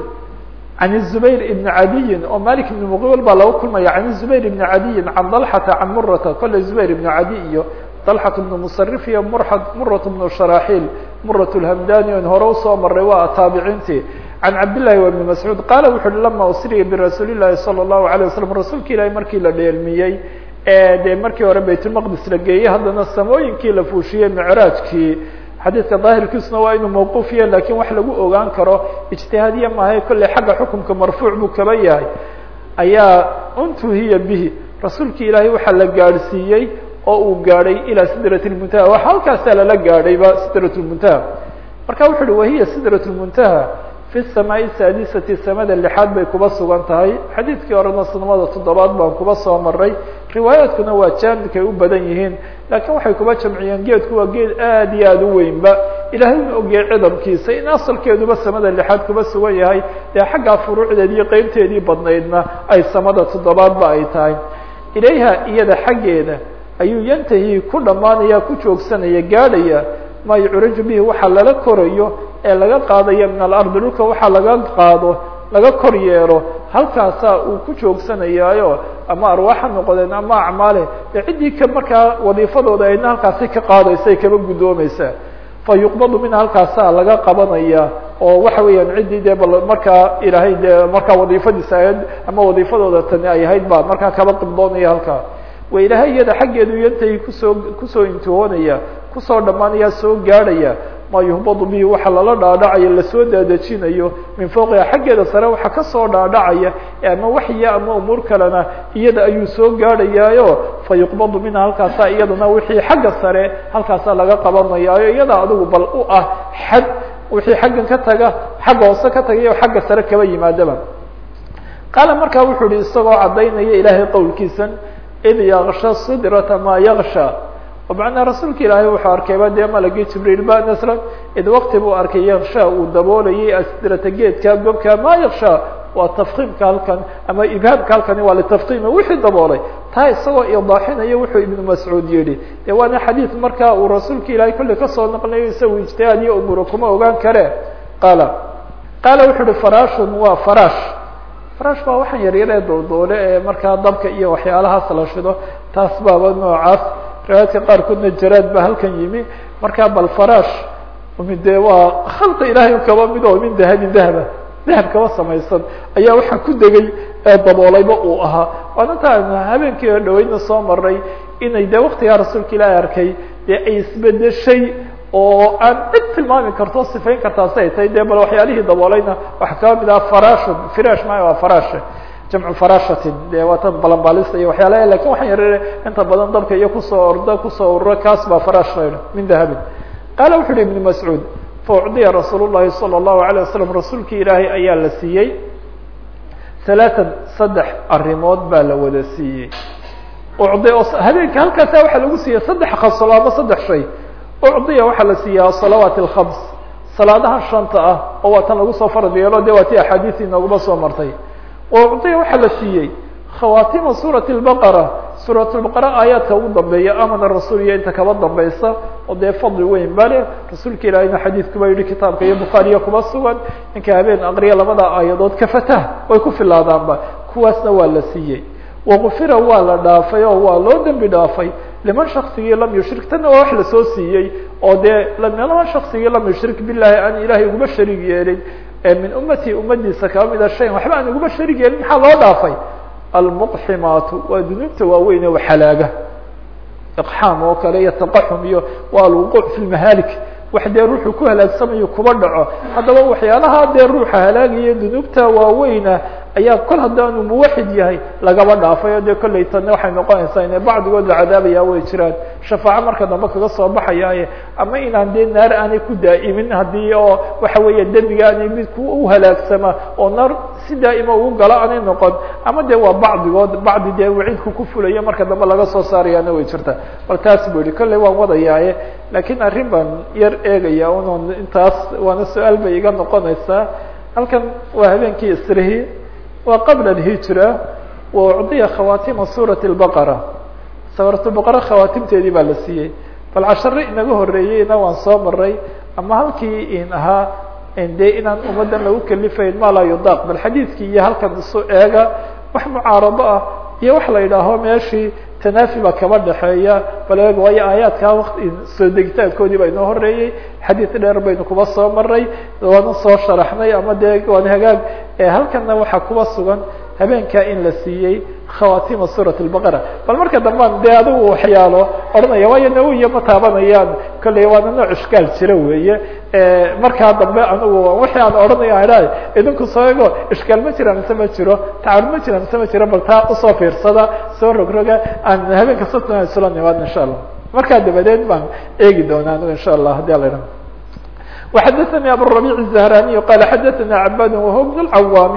A: can الzubayr ibn cadiyin oo malik ibn miqwal baa laga kulmaya can zubayr ibn cadiyin can dalxata can murata kole zubayr ibn cadi iyo dalxat bnu musarif iyo mura murat bnu sharaaxiil murat lhamdani on hore u soo maray waa taabiciintii can cabdillaahi bni mascuud qaala wuxu uhi lama usriya birasuuli llaahi sala allahu alay wasalam rasuulka ilaahi markii la dheelmiyey dee markii hore baytulmaqdis la geeyey haddana samooyinkii la fuushiyey micraajkii xadiidka daahirkiisuna waa inuu mawquuf yahay lakiin wax lagu ogaan karo ijtihaadiya maahay kolley xagga xukumka marfuuc buu kaba yahay ayaa untuhiya bihi rasuulkii ilaahay waxaa la gaadhsiiyey oo uu gaadhay ilaa sidrat lmuntaha wax halkaasaa lala gaadhayba sidrat lmuntaha marka wuxu uhi wahiya sidrat lmuntaha fi samaai saadisati samada lixaad bay kuba sugan tahay. Xadiidkii horena sanamada toddobaad baan kuba soo maray riwaayaadkuna waa jaamidkay u badan yihiin. Laakiin waxay kuba jamciyeen geedku waa geed aad iyo aad u weynba. Ilaahay una ogyahay cidamkiisa in asalkeeduba samada lixaad kuba sugan yahay. Dee xaggaa furuucdeed iyo qeybteedii badnaydna ay samada toddobaadba ay tahay. Ilayha iyada xaggeeda ayuu yantahi ku dhammaanaya ku joogsanaya gaadhaya maa yucraju bihi waxa lala korayo ee laga qaadayo min alardi dhulka waxa laga qaado laga kor yeelo halkaasaa uu ku joogsanayaayo ama arwaaxa noqdeen ama acmaale dee ciddii ka markaa wadiifadooda ayna halkaasi ka qaadaysa kaba guddoomaysaa fa yuqbadu minha halkaasaa laga qabanaya oo waxa weeyaan ciddii dee bal markaa ilaahay dee markaa wadiifadiisa ahayd ama wadiifadooda tani ay ahayd baa markaa kaba qibdoonaya halkaa wa ilaahay iyada xaggeedu yantahi ku soo ku soo intihoonaya ku soo dhammaanaya soo gaadhaya ma yuhbadu bihi waxa lala dhaadhacayo la soo daadejinayo min fowqiha xaggeeda sare waxa ka soo dhaadhacaya ama waxya ama umuur kalena iyada ayuu soo gaadhayaayo fa yuqbadu minha halkaasaa iyadana wixii xagga sare halkaasaa laga qabanayaayo iyada adigu bal u ah xad wixii xaggan ka taga xagga hoose ka tagayo xagga sare kaba yimaadaba. Qaala markaa wuxuu yihi isagoo caddaynaya ilaahay qowlkiisan id yaksha sidrata maa yaksha macnaa rasuulka ilaahay wuxuu arkayba dee malagii jibriil ba naslan id wakti buu arkay yaksha uu daboolayay asdrata geedka gobka maa yaksha waa tafkiimka halkan ama ibhaamka halkani waa litafkiima wixii daboolay. Taa isagoo idaaxinaya wuxuu ibnu mascuud yihi de waana xadiid markaa uu rasuulka ilaahay kolley ka soo naqlayo isagu ijtihaad iyo umuro kuma ogaan kare. Qaala qaala wuxuu uhi farashun waa farash. Farash baa waxaan yaryaree dowdoole ee markaa dabka iyo waxyaalahaas la shido taas baaba noocaas riwaayadka qaarkoodna jaraad baa halkan yimi. Markaa bal farash de waa khalqa ilaahay kaba mid oo min dahabin dahaba dahab kaba samaysan ayaa waxaa ku degay ee daboolayba uu ahaa. Waanantaan habeenkii dhaweydna soo maray inay de waktigaa rasuulka ilaahay arkay dee ay isbedeshay oo aan cid tilmaami karto sifayn kartaa si ay tahay. De bal waxyaalihii daboolayna waxaa kaba mid aha farashun firash maya waa farash jamcu farashatin de waa tan balanbalista iyo waxyaalaha lakin waxaan yarare inta badan dabka iyo kusoo orda kusoo urura kaas baa farash la min dahabin qaala wuxu uhi ibnu mascuud faucdiya rasuul llahi salى الlahu alيه wasalam rasuulkii ilaahay ayaa la siiyey alaatan saddex arimood baa la wada siiyey ucdi oo habeenka halkaasa waxaa lagu siiyey saddex khaslo ama saddex shay ucdiya waxaa la siiya asalawaat اlkhams salaadaha shanta ah oo waa tan lagu soo farad yeelo de waa ti axaadiis inooguma soo martay ucdiya waxaa la siiyey. Khawaatima suurati اlbaqara suurat lbaqara aayaadka ugu dambeeya amana rasuul iyo inta kaba dambaysa oo dee fadli weyn ba leh. Rasuulka ilaahayna xadiidkuba yihi kitaabka iyo bukhaariya kuma sugan. Ninka habeen aqriya labada aayadood ka fatah way ku filaadaanba kuwaasna waa la siiyey. Wagufira waa la dhaafay oo waa loo dembi dhaafay. Liman shaksigii lam yushrik tanna waa wax la soo siiyey oo dee liman shaksigii lam yushrik bilahi aan ilahay uguma sharig yeelin min ummati ummadiisa kaba mida shayan waxba aan uguma sharig maxaa loo dhaafay? Almuqximaatu waa dunuubta waaweyn ee waxalaaga. Iqxaam oo kale iyo taqaxum iyo waa alwuquuc fi lmahaalik wax dee ruuxu ku halaagsamayo kuba dhaco. Haddaba waxyaalaha dee ruuxa halaagaya dunuubta waaweyna ayaa kol haddaanu muwaxid yahay lagaba dhaafay o dee kollay waxay noqonaysaa ina bacdigood la cadaabaya way jiraan. Shafaaco marka dambe kaga soo baxayaaye ama inaan dee naar aanay ku daa'imin haddii oo waxa weeye dembiga aanay mid ku u halaagsama oo naar si daa'ima ugu galo aanay noqon ama de waa bacdigood bacdi dee waciidku ku fulayo marka dambe laga soo saarayaana way jirta. Bal taas bu yihi kollay waan wadayaaye laakiin arrin baan yar eegaya un intaas waana su'aal bay iga noqonaysaa. Halkan waa habeenkii isrihi waa qabla alhijra wa ucdiya khawaatima suurati lbaqara suuratulbaqara khawaatimteedii baa la siiyey. Bal cashare inaga horeeyeyna waan soo maray ama halkii in ahaa dee inaan ummaddan lagu kalifayn ma laa yudaaq. Bal xadiidkii iyo halkan isu eega wax mucaarado ah iyo wax la yidhaaho meeshii tanaafi baa kaba dhexeeya bal waayo aayaadkaa wati soo degitaankoodii baa inoo horeeyey xadiid dheer baynu kuba soo maray waana soo sharaxnay ama dee waana hagaag halkanna waxaa kuba sugan habeenkaa in la siiyey khawaatima suurat lbaqara bal marka dambaan dee adigu waxyaalo odhanaya waayo nawiya ma taabanayaan kolley waana nooc ishkaal jira weeye markaa dambe anigu wixii aan odhanaya idha idinku soo ego ishkaal ma jira mise ma jiro tacaarud ma jira mise ma jiro bal taa usoo fiirsada soo rogroga aan habeenka sutna isula nimaadna insha allah markaa dabadeed baan eegi doonaa anigu insha allah hadii ala idhaha وxdثnي abو الربيع الزهراني qال xdثna عباd وهو بن العوام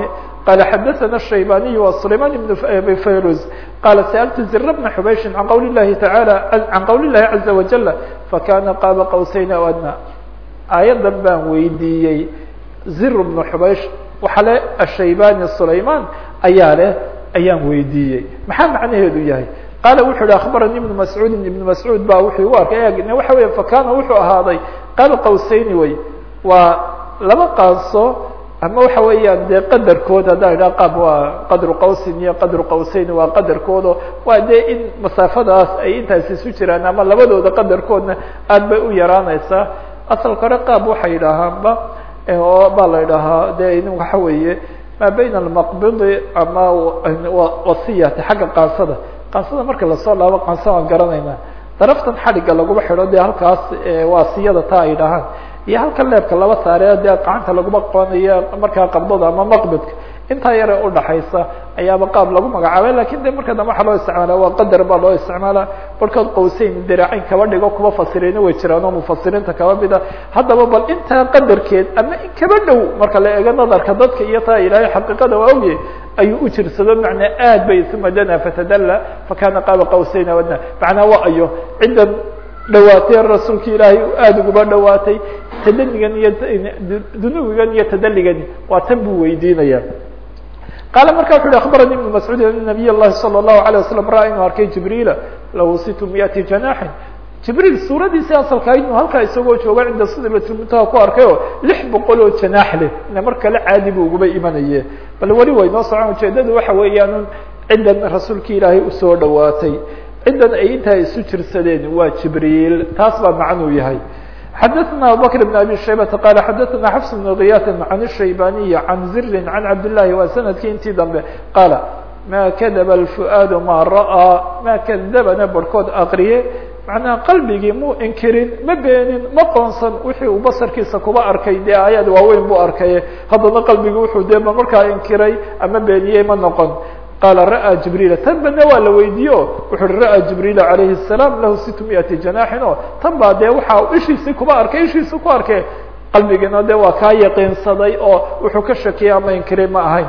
A: qال xdثna الشhيباني وسليمان بن أبي فيروز qال سألت زر بن حبيش عن qول اللhi تعالى عن qول اللhi عزa وجل فkاna qاaba qوسayn أو أdنى aayaddan baan weydiiyey. Zir bnu xubaysh waxaa le ashaybani sulayman ayaa leh ayaan weydiiyey. Maxaa macnaheedu yahay? Qaala wuxuu hi akbarani ibnu mascuudin ibnu mascuud baa wuxuu igu arkay eg waxa wey fakana wuxuu ahaaday. Qaal qawsayni wey waa laba qaanso ama waxa weeyaan dee qadarkood haddaan idhaha qaab waa qadru qawsin iyo qadru qawseyn waa qadarkoodo waa dee in masaafadaas ay intaas isu jiraan ama labadooda qadarkoodna aad bay u yaraanaysaa asalka hore qaab waxay idhaahaanba oo baa la idhahaa de waxa weeye maa bayna almaqbidi ama wasiyati xagga qaansada qaansada marka la soo laabo qaansa waan garanaynaa daraftan xadhigga laguma xidho dee halkaas waa siyada taa ay dhahaan iyo halka leebka laba saare dee gacanta laguma qabanayo markaa qabdada ama maqbidka intaa yare udhaxaysa ayaaba qaab lagu magacaabay laakiin de marka dambe waxaa loo isticmaala waa qadar baa loo isticmaala barkood qawseyn diraacayn kaba dhigo kuba fasirayna way jiraan oo mufasiriinta kaba mida. Haddaba bal intaa qadarkeed ama in kaba dhow marka la eego nadarka dadka iyo taa ilaahay xaqiiqada waa ogyahay ayuu u jirsado macnaa aad bay isu madana fatadalla fakana qaaba qawseyn wadna. Macnaa waa ayo ciddan dhawaatay rasuulka ilaahay aada uguba dhawaatay tadanigan iyo dunuwigan iyo tadaligani waa tan buu weydiinaya qaala marka wuxu uhi akhbaranii ibnu mascuud an nabiy llahi salى الlahu عalيه wasalam ra inuu arkay jibriila lahu situ miati janaxin jibriil suuradiisii asalkaa inuu halkaa isagoo jooga cinda sidratilmuntaha ku arkay oo lix boqol oo janaax leh ina mar kale caadi bu uguba imanaye bal weli way noo socon ujeedadu waxa weeyaan ciddan rasuulki ilaahay usoo dhawaatay ciddan ay intaa isu jirsadeen waa jibriil taas baa macnuu yahay xadaثna abubakr بn abi shaybata qal xadaثna xafs bn kiyati can الshaybaniyi can zirin can cabdالlahi waa sanadkii intii dambe qaala ma kadaba الfu'aadu ma ra'aa ma kadabana barhkood aqriye macnaha qalbigii muu inkirin ma beenin ma qoonsan wixii uu basarkiisa kuba arkay dee aayaad waaweyn buu arkaye haddana qalbigi wuxuu dee ma markaa inkiray ama beeniyey ma noqon qaala ra'aa jibriila tan badna waa la weydiiye o wuxu uhi ra'aa jibriila calayhi الsalaam lahu situ miati janaaxin o tan baa dee waxa ishiisii kuba arkay ishiisi ku arkay qalbigiina de waa kaa yaqiinsaday oo wuxuu ka shakiyay ama inkiray ma ahayn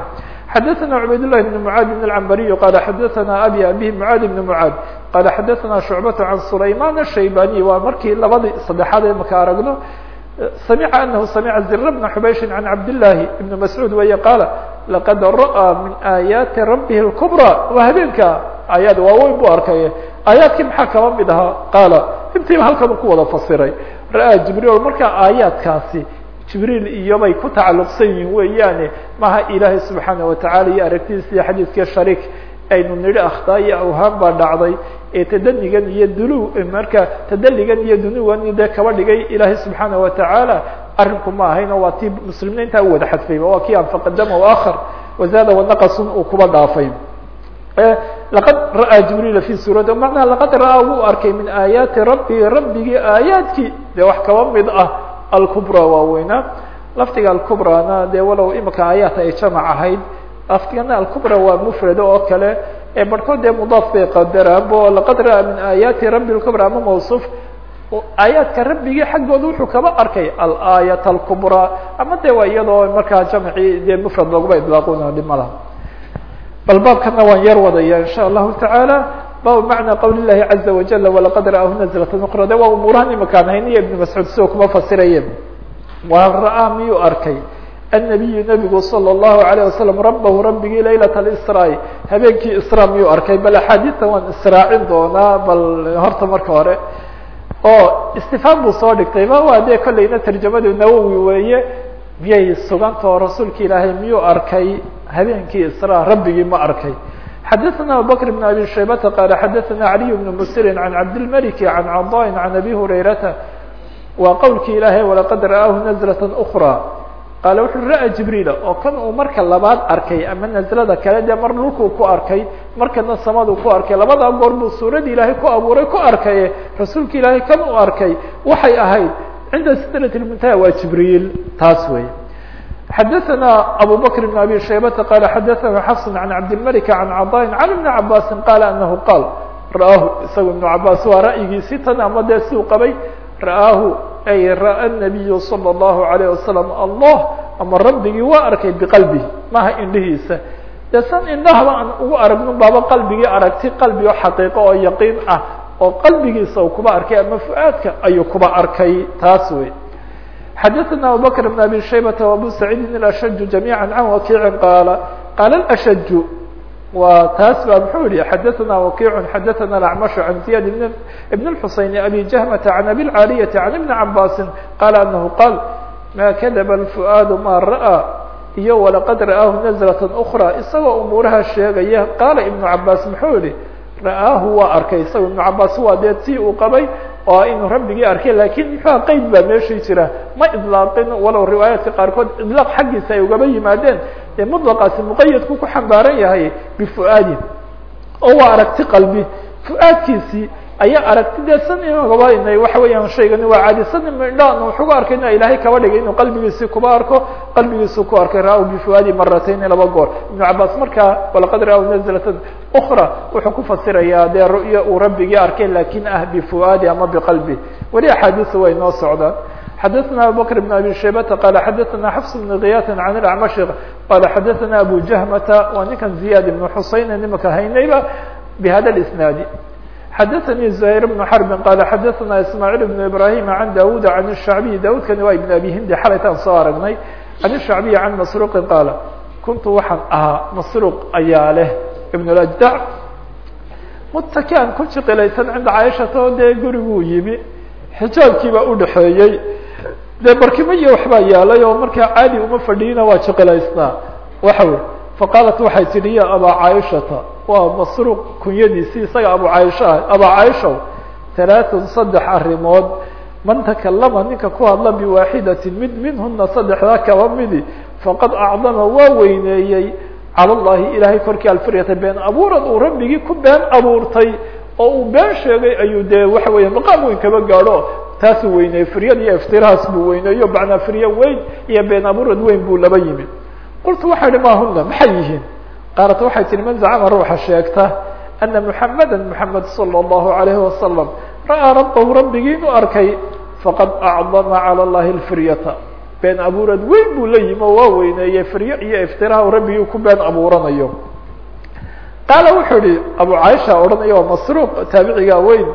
A: xadaثna cubayd لlahi بn mعaad بn الcambariyu qala xadaثna abi abi mعaad بn mعaad qala xadaثna shucbaة can sulayman الshaybaniي waa markii labadii saddexaad ee maka aragno samica anahu samica zir bna xubayshi can cabdالlahi ibn mascuud weeye qaala laqad ra'aa min aayaati rabihi اlkubrى waa habeenka aayaad waaweyn buu arkay aayaadkii maxaa kaba mid ahaa qaala intiiba halkan ku wada fasiray ra'aa jibriil markaa aayaadkaasi jibriil iyobay ku tacalluqsan yihin weeyaane maha ilaahay subxaana watacala iyo aragtidiisa iyo xadiiskii shariik aynu nidhi akhtaa iyo awhaan baa dhacday ee tadanigan iyo dulu marka tadaligan iyo dunuwan dee kaba dhigay ilaahay subxaana watacaala arrinku ma ahayno waa tii muslimiinta u wada xadfayba waa kii anfaqadama waakhar wazaada wanaqasun uu kuba dhaafay. Laqad ra'aa jibriila fi suurati macnaha laqad ra'aa wuu arkay min aayaati rabbi rabbigii aayaadkii. Dee wax kaba mid ah alkubra waaweynaa lafdiga alkubrana dee walow imika aayaat ay jamac ahayd lafdigana alkubra waa mufrado oo kale barhkood dee mudaaf bay qadaraanbo laqad ra'aa min aayaati rabbi lkubra ama mawsuuf aayaadka rabbigii xaggooda wuxuu kaba arkay alaayat alkubra ama de waa iyadoo markaa jamcii dee mufrad looguba idlaaquna laha. Bal baabkana waan yar wadaya in allahu tacaala. Bab macna qawli llahi caza wajala walaqad ra'aahu nazlata uqra de waa umuurahan imakaan hayniya ibn mascuud sidoo kuma fasiraye waa ra'aa miyuu arkay النabiyu nebigu salى الlahu عalيه wasalam rabahu rabbigii laylat اsraa habeenkii isra miyuu arkay bal axaadiista waan israacin doonaa bal horta marka hore oo istifhaam buu soo dhigtay ma waa dee kolleyna tarjamadu nawowi weeye miyay sugantao rasuulka ilaahay miyuu arkay habeenkii isra rabbigii ma arkay xadaثna abubakr بn abi shaybata qaala xadaثna عaliي بn musirin can cabdilmaliki can caضاءi can abi hurayrata waa qowlkii ilaahay walaqad ra'aahu nazlaة أkrى qaale wuxuu ra'a jibriila oo kan uu marka labaad arkay ama nazlada kale dee mar dhulkuu ku arkay markana samaduu ku arkay labadaa goor buu suuradii ilaahay ku abuuray ku arkaye rasuulka ilaahay kan uu arkay waxay ahayd cinda sidrat lmuntaha waa jibriil taas wey xadaثna abu bakr بn abi shaybata qala xadaثna xafs can cabdilmalik can caضاءi can ibni cabaasi qaala anahu qaal ra'aahu isagu ibnu cabaas waa ra'yigiisi tan ama dee siuu qabay ra'aahu ay ra'a الnabiyu salى الlahu عalيه wasalam allah ama rabbigii waa arkay biqalbihi maha indhihiisa dee san indhahaba aan ugu aragno baaba qalbigii aragti qalbi oo xaqiiqo oo yaqiin ah oo qalbigiisa u kuba arkay ama fu-aadka ayuu kuba arkay taas wey xadaثna abubakr بn abi shaybata وabu saciidin الashaju جamيعا can wakiici qaala qaala اashaju wa taas ba muxuu yihi xadaثna wakiic xadaثna اأcmash عan ziyad بn الxuseyn abi jahmةa عan abi اlcaaliyةi عan iبni cabasi qala anahu qaal ma kadaba الfu'aad ma ra'ى iyo walaqad ra'aahu nazlaة أkrى isagoo umuuraha sheegaya qaala iبnu cabaas muxuu yihi ra'aahu waa arkay. Isaga ibnu cabaas waa dee si uu qabay oo inuu rabbigii arkay lakiin muxua ah, qeyd baa meeshii jira. Ma idlaaqin walow riwaayaadka qaarkood idlaaq xaggiisa ay ugaba yimaadeen. Ee mutlaqaasi muqayadku ku xambaaran yahay bifu'aadin. Oo waa aragti qalbi. Fu'aadkiisii ayaa aragti dee san imagaba inay waxa weeyaan shaygani waa caadi san midhaan wuxuga arkayna ilaahay kaba dhigay inuu qalbigiisii kuba arko qalbigiisu ku arkay ra-w bifuaadi maratayni laba goor ibnu cabaas markaa walaqad ra-w nazlatan ukra wuxuu ku fasirayaa dee ru'ya uu rabbigii arkay lakin ah bifuaadi ama biqalbi weli axaadiisa way noo socdaan xadaثna abubakr بn abi shaybata qala xadaثna xfs bn kiyat can اlacmash qala xadaثna abu jahmata waa ninkan ziyad ibn xuseyn nimaka haynayba bhada اisnaadi xadaثnي زهير بن حرب qال xadaثna ismاعيل بن إبراهيم عن dاوd عن الشhعبي dاوdkani waa iبن abi hindi xalaytaan soo aragnay عن الشhعبي عن masروqi qاaل kuntu waxaan ahaa masروq ayaa leh iبن الأجدع mutakian ku jiqilaysan cinda caaishata oo dee guriguu yimi xijaabkii baa udhaxeeyey dee barkimo iyo waxbaa yaalay oo markaa caadi uma fadhiyina waa jiqilaysnaa waxa wey faqaalat waxay tidhi ya abaa caaishata waa masruuq kunyadiisii isaga abu caaisha ah abaa caaishaw halaaثun saddex arrimood. Man takalama ninka ku hadla biwaaxidatin mid minhuna saddexdaa kaba midi faqad acdama waa weyneeyey. Cala llahi ilaahay korkii alfiryata been abuurad uu rabbigii ku been abuurtay oo uu been sheegay ayuu dee waxa weya maqaam weyn kaba gaadho. Taasuu weyneeyey firyad iyo iftirahaas buu weyneeyo macnaa firyo weyn iyo been abuurad weyn buu laba yimid. Qultu waxaa ihi ma huna maxay yihiin qaalat waxay tihi man zacama ruuxa sheegta ana muxamada muxamed salى اllahu alayhi wasalam ra'aa rabbahu rabbigii inuu arkay faqad acdama calى llahi اlfiryata been abuurad weyn buu la yimi oo waa weyneeyey firyo iyo iftiraha rabbigii ku been abuuranayo qaala wuxuu ihi abu caaisha odhanaya waa masruuq taabiciga weyn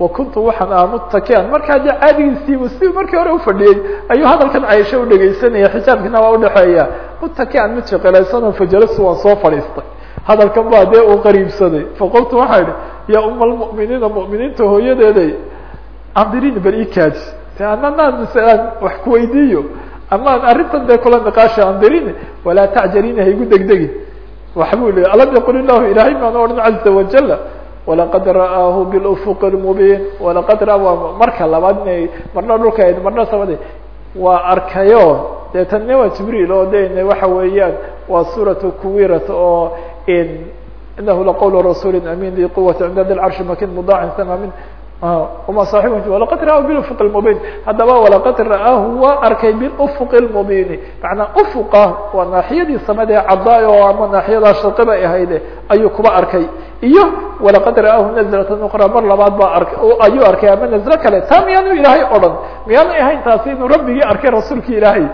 A: wa kuntu waxaan aha mutakian markaa dee caadigiisiibu si markii hore ufadhiyey ayuu hadalkan caaisha udhegeysanaya xijaabkiina waa udhexeeya mutakian mid shaqelaysanoo fajalasu waan soo fadhiistay. Hadalkan baa dee uu qariibsaday. Faqultu waxaa idhi yaa uma almu'miniina mu'miniinta hooyadeeday andirini bal ikaaji te ananaan masalaan wax kuweydiiyo amaan arrintan dee kula niqaasha andirini walaa tacjalini haygu degdegin. Waxbuu li alam yaqul illahu ilaahay maana odhan caza wajala walaqad ra'aahu bilufuq lmubiin walaqad ra marka labaad inay marna dhulka ayd marna samada waa arkayo dee tanne waa jibriil oo de waxa weeyaan waa suuratu kuwirat oo inahu laqwl rasuuli amin di quwati cinda di lcarshi makin mudaacin sama min. Wama saaxibu walaqad ra'aahu bilufuq lmubiin haddaba walaqad ra'aahu waa arkay bilufuq lmubiini macnaa ufuqa waa naaxiyadii samade caddaay oo ama naaxiyadaa sharqiba ahayde ayuu kuba arkay iyo walaqad ra'aahu nazlatan ukra mar labaad baa ark ayuu arkay ama nazlo kale taa miyaanu ilaahay odhan miyaanay ahayn taasi inuu rabbigii arkay rasuulki ilaahay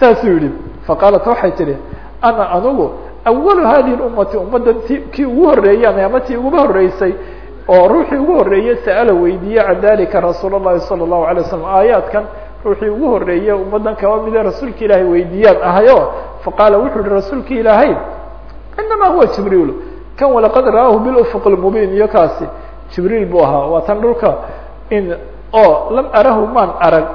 A: saasuu yihi faqaalat waxay tihi ana anugu awalu hadihi ummati ummaddan ti kii ugu horeeyaan ama tii uguba horeysay oo ruuxii ugu horeeyey sa'ala weydiiye can dalika rasuul اlahi salى الlahu alay waslam aayaadkan ruuxii ugu horeeye ummaddan kaba mida rasuulka ilaahay weydiiyaan ahayo faqaala wuxuu yihi rasuulka ilaahay inama huwa jibriil kan walaqad ra'aahu bilufuq lmubiin iyo kaasi jibriil buu ahaa. Waa tan dhulka in oo lam arahu maan arag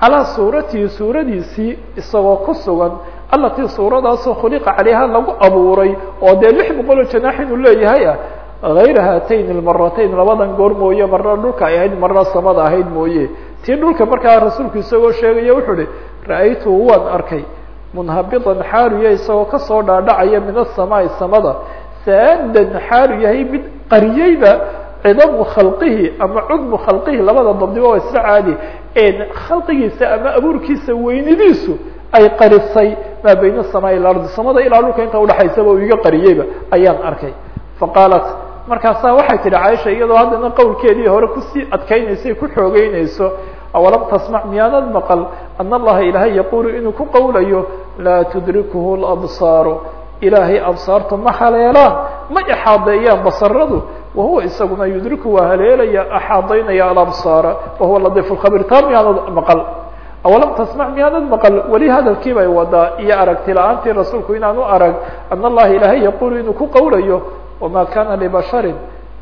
A: calaa suuratihi suuradiisii isagoo ku sugan alatii suuradaasoo khuliqa calayha lagu abuuray oo dee lix boqol oo janaax inuu leeyahay ah hayra haatayn lmaratayn labadan goor mooye marna dhulka ay ahayd marna samada ahayd mooye. Tii dhulka markaa rasuulku isagoo sheegaya wuxuu uhi ra'aytuhu waan arkay munhabitan xaalu yahay isagoo ka soo dhaadhacaya min asamaai samada saadan xaalu yahay mid qariyeyba cidamu khalqihi ama cudmu khalqihi labada dabdiba waa isla caadi khalqigiisa ama abuurkiisa weynidiisu ay qarisay maa bayna asamaa ila ardi. Samada ilaa dhulka inta udhaxaysaba uu iga qariyeyba ayaan arkay. Faqaalat markaasaa waxay tidhi caaisha iyadoo haddana qowlkeedii hore ku sii adkeynaysay ku xoogeynayso awalam tasmac miyaanad maqal? Ana allaha ilaahay yaqulu inuu ku qowlayo laa tudrikuhu labsaaru ilaahay absaartu ma haleelaan ma ixaadeeyaan basaradu. Wahuwa isaguna yudriku waa haleelaya axaadaynaya alabsaara wahuwa ladiif lkhabir taa miyaanad maqal? Awalam tasmac miyaanad maqal? Weli hadalkii bay wadaa iyo aragti la'aantii rasuulku inaan u arag ana allaha ilaahay yaqulu inuu ku qowlayo wamaa kana libasharin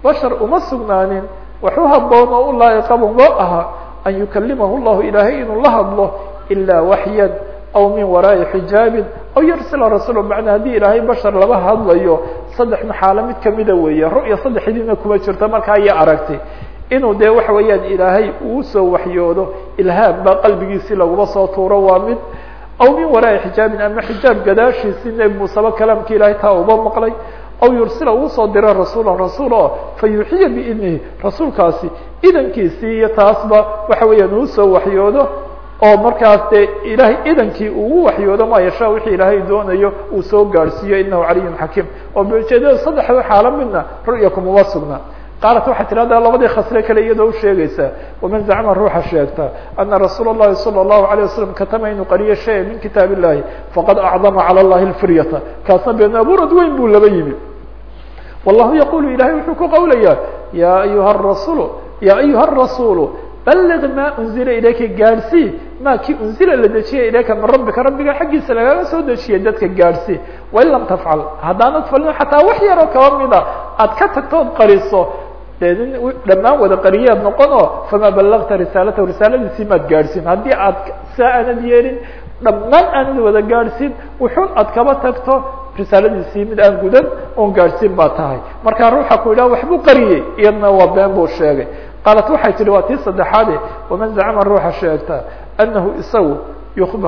A: bashar uma sugnaanin wax u haboon oo u laa'iqaba loo ahaa an yukalimahu llahu ilaahay inuu la hadlo ilaa waxyan aw min waraa'i xijaabin aw yarsila rasuul macnaa haddii ilaahay bashar laba hadlayo saddex maxaalo mid kamida weeye ru'ya saddexdiina kuma jirto markaa iyo aragti inuu dee waxa weeyaan ilaahay uu soo waxyoodo ilhaam baa qalbigiisii laguma soo tuuro waa mid aw min waraa'i xijaabin ama xijaab gadaashiisii nebi muuseba kalaamka ilahay taa uba maqlay aw yursila uu soo diro rasuula rasuul oo fa yuuxiya biidnihi rasuulkaasi idankiisii iyo taasba waxa weeyaan uu soo waxyoodo oo markaas dee ilahay idankii ugu waxyoodo ma yashaa wixii ilaahay doonayo uu soo gaadhsiiyo inahu caliyun xakiim oo ujeedada saddexda xaalo midna ru'ya kumuma sugna qaalat waxay tidhahdaa labadii khasre kale iyadoo usheegaysaa waman zacma ruuxa sheegta ana rasuula اllahi salى الlahu عalيه wasalam katama inuu qariyo shaya min kitaab illahi faqad acdama calى اllahi اlfiryata kaasna been abuurad weyn buu laba yimi wallahu yaqulu ilahay wuxuu ku qowlayaa ya ayuha rasulu ya ayuha الrasuulu balliq ma unzila ilayka gaadhsii ma kii unzila la dejiyay ilayka min rabbika rabbiga xaggiisa lagaga soo dejiyay dadka gaadhsii wain lam tafcal haddaanad falin xataa wax yaroo kaba mida aad ka tagtood qariso. Dee dhammaan wada qariyaad noqon oo famaa ballagta risaalatahu risaaladiisii maad gaadhsiin haddii aad saa aanad yeelin dhammaan aanad wada gaadhsiin wuxuun aad kaba tagto risaaladiisii mid aan gudan oon gaadhsiin baa tahay. Markaa ruuxa ku yidhaha waxbuu qariyey iyadna waa been buu sheegay qaalat waxay tihi waa tii saddexaade waman zacama ruuxa sheegta anahu isagu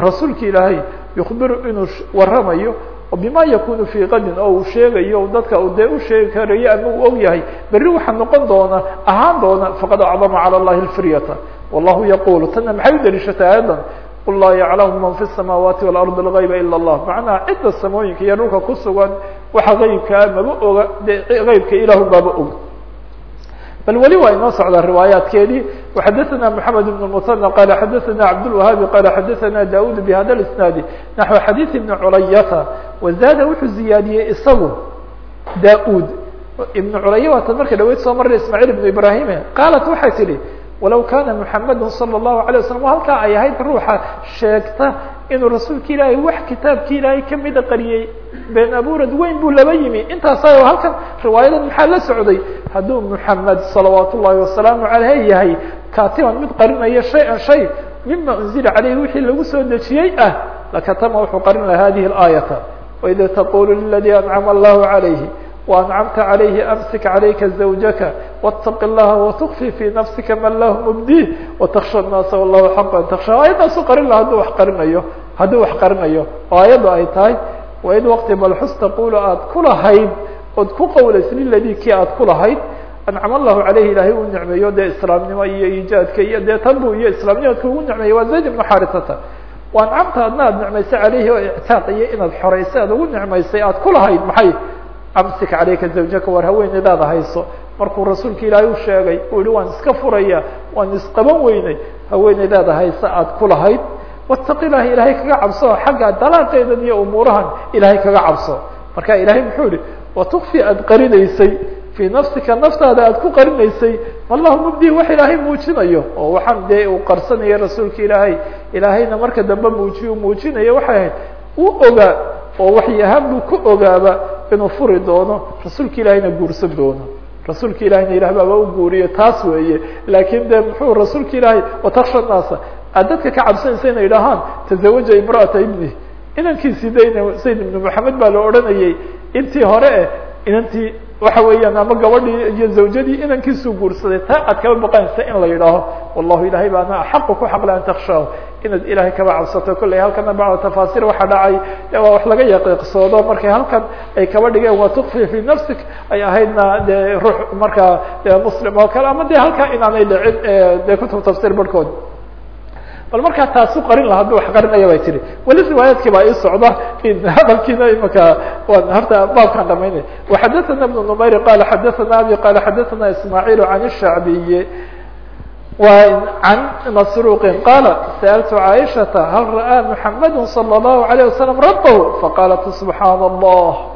A: rasuulki ilaahay yukhbiru inuu waramayo bima yakunu fii qadin oo uu sheegayo dadka u dee u sheegi karayo ama uu og yahay berri waxaa noqon doona ahaan doona faqad acdama calى اllahi اlfiryata wallahu yaqulu tana maxay u daliishatay aayadan qul laa yaclamu man fi الsamaawaati walardi اlgayba ila اllah macnaha cidda samooyinka iyo dhulka ku sugan waxa gaybkaa maba oga de gaybka ilahu baaba og bal weli waa inoo socdaa riwaayaatkeedii وxadثna محamed بن المثنى qال xadثna cabdالوهاabi qال xadثna daud بhada الاسناadi نaحو xadيiث بن culayata وزاada wuxuu ziyaadiyey isagu da-ud iبن culaya waa tan marka dhaweyd soo maray ismاعيل بن ibrahime qaalat waxay tihi walow kana محamed صلى الlaهu عليه وsلم halkaa ay ahayd ruuxa sheegta inuu rasuulka ilaahay wax kitaabki ilaahay kamida qariyey been abuurad weyn buu laba yimi intaasa halkan riwaayadan maxaa la socday hadduu محamed salawaat ullahi wasalaamu عaleyh yahay katiban mid qarinaya shay-an shay mima unzila caleyhi wixii lagu soo dejiyey ah lakatama wuxuu qarin laha hadihi اlaayata waid taqulu liladii ancama allahu عalayhi وأنcمta عaليهi أمسك عaليka زوجka واتق اللaha وتkفي في نفسika ma lah مبdيه وتkشhى الناaس والله حق أن تkشhى aيadaasu qarin laha haduu wa qarinayo hadduu wax qarinayo oo ayado ay tahay وid وkti balxus تqul aad kulahayd ood ku qowlays liladي kii aad kulahayd أنcم الlahu عaليهi ilahay uu nicmeeyo dee iسلاamnimo iyo iijaadka iyo dee tanbu iyo iسlaamnimadka ugu nicmeeya waa زayd بن xarisata وأنcمta adna aad nicmaysay عaليهi oo اعtاaq iyo inaad xoreysay aad ugu nicmaysay aad kulahayd maxay amsik calayka zawjaka war haweeneydaada hayso. Markuu rasuulka ilaahay u sheegay uu yihi waan iska furaya waan isqaban weynay. Haweeneydaada hayse aad ku lahayd. Wataqi ilahi ilaahay kaga cabso. Xagga dalaaqeedan iyo umuurahan ilaahay kaga cabso. Marka ilaahay muxuu yihi watukfi aad qarinaysay. Fii nafsika naftaada aad ku qarinaysay. Wallahu mubdi wax ilaahay muujinayo. Oo waxaan dee uu qarsanaya rasuulka ilaahay. Ilaahayna marka dambe muujiyo muujinayo waxay ahayd uu ogaa oo waxy ahaan buu ku ogaaba inuu furi doono rasuulka ilaahayna guursan doono. Rasuulka ilahayna ilah baaba u guuriyo taas weeye. Laakin de muxuu rasuulka ilaahay wataksha naasa aad dadka ka cabsanaysa inay idhahaan tazawaja imra'ata ibni inankiisii de sayd ibnu maxamed baa la odhanayay intii hore eh inantii waxa weeyaan ama gabadhii iyo zawjadii inankiisuu guursaday taa aad kaba baqanaysa in la yidhaaho. Wallahu ilahay baana axaqu ku xaqle an takshaahu inaad ilahay kaba cabsato kolley halkana bacda tafaasiir waxaa dhacay waa wax laga yaqiiqsoodo markay halkan ay kaba dhigeen waa tukfi fi nafsik ay ahaydna de ruux markaa de muslim oo kale ama de halkaa inaanay dhicin de kutub tafsir barhkood bal markaa taasu qarin laha haduu wax qarinaya bay tihi weli riwaayaadkii baa ii socda hadalkiina imaka waan horta baabkaan dhamaynay وxadaثna بن نmayr qala xadaثna abi qala xadaثna ismاعيل عan الشhacbiy عن مسروق قال سألت عائشة هل رأى محمد صلى الله عليه وسلم ربه فقالت سبحان الله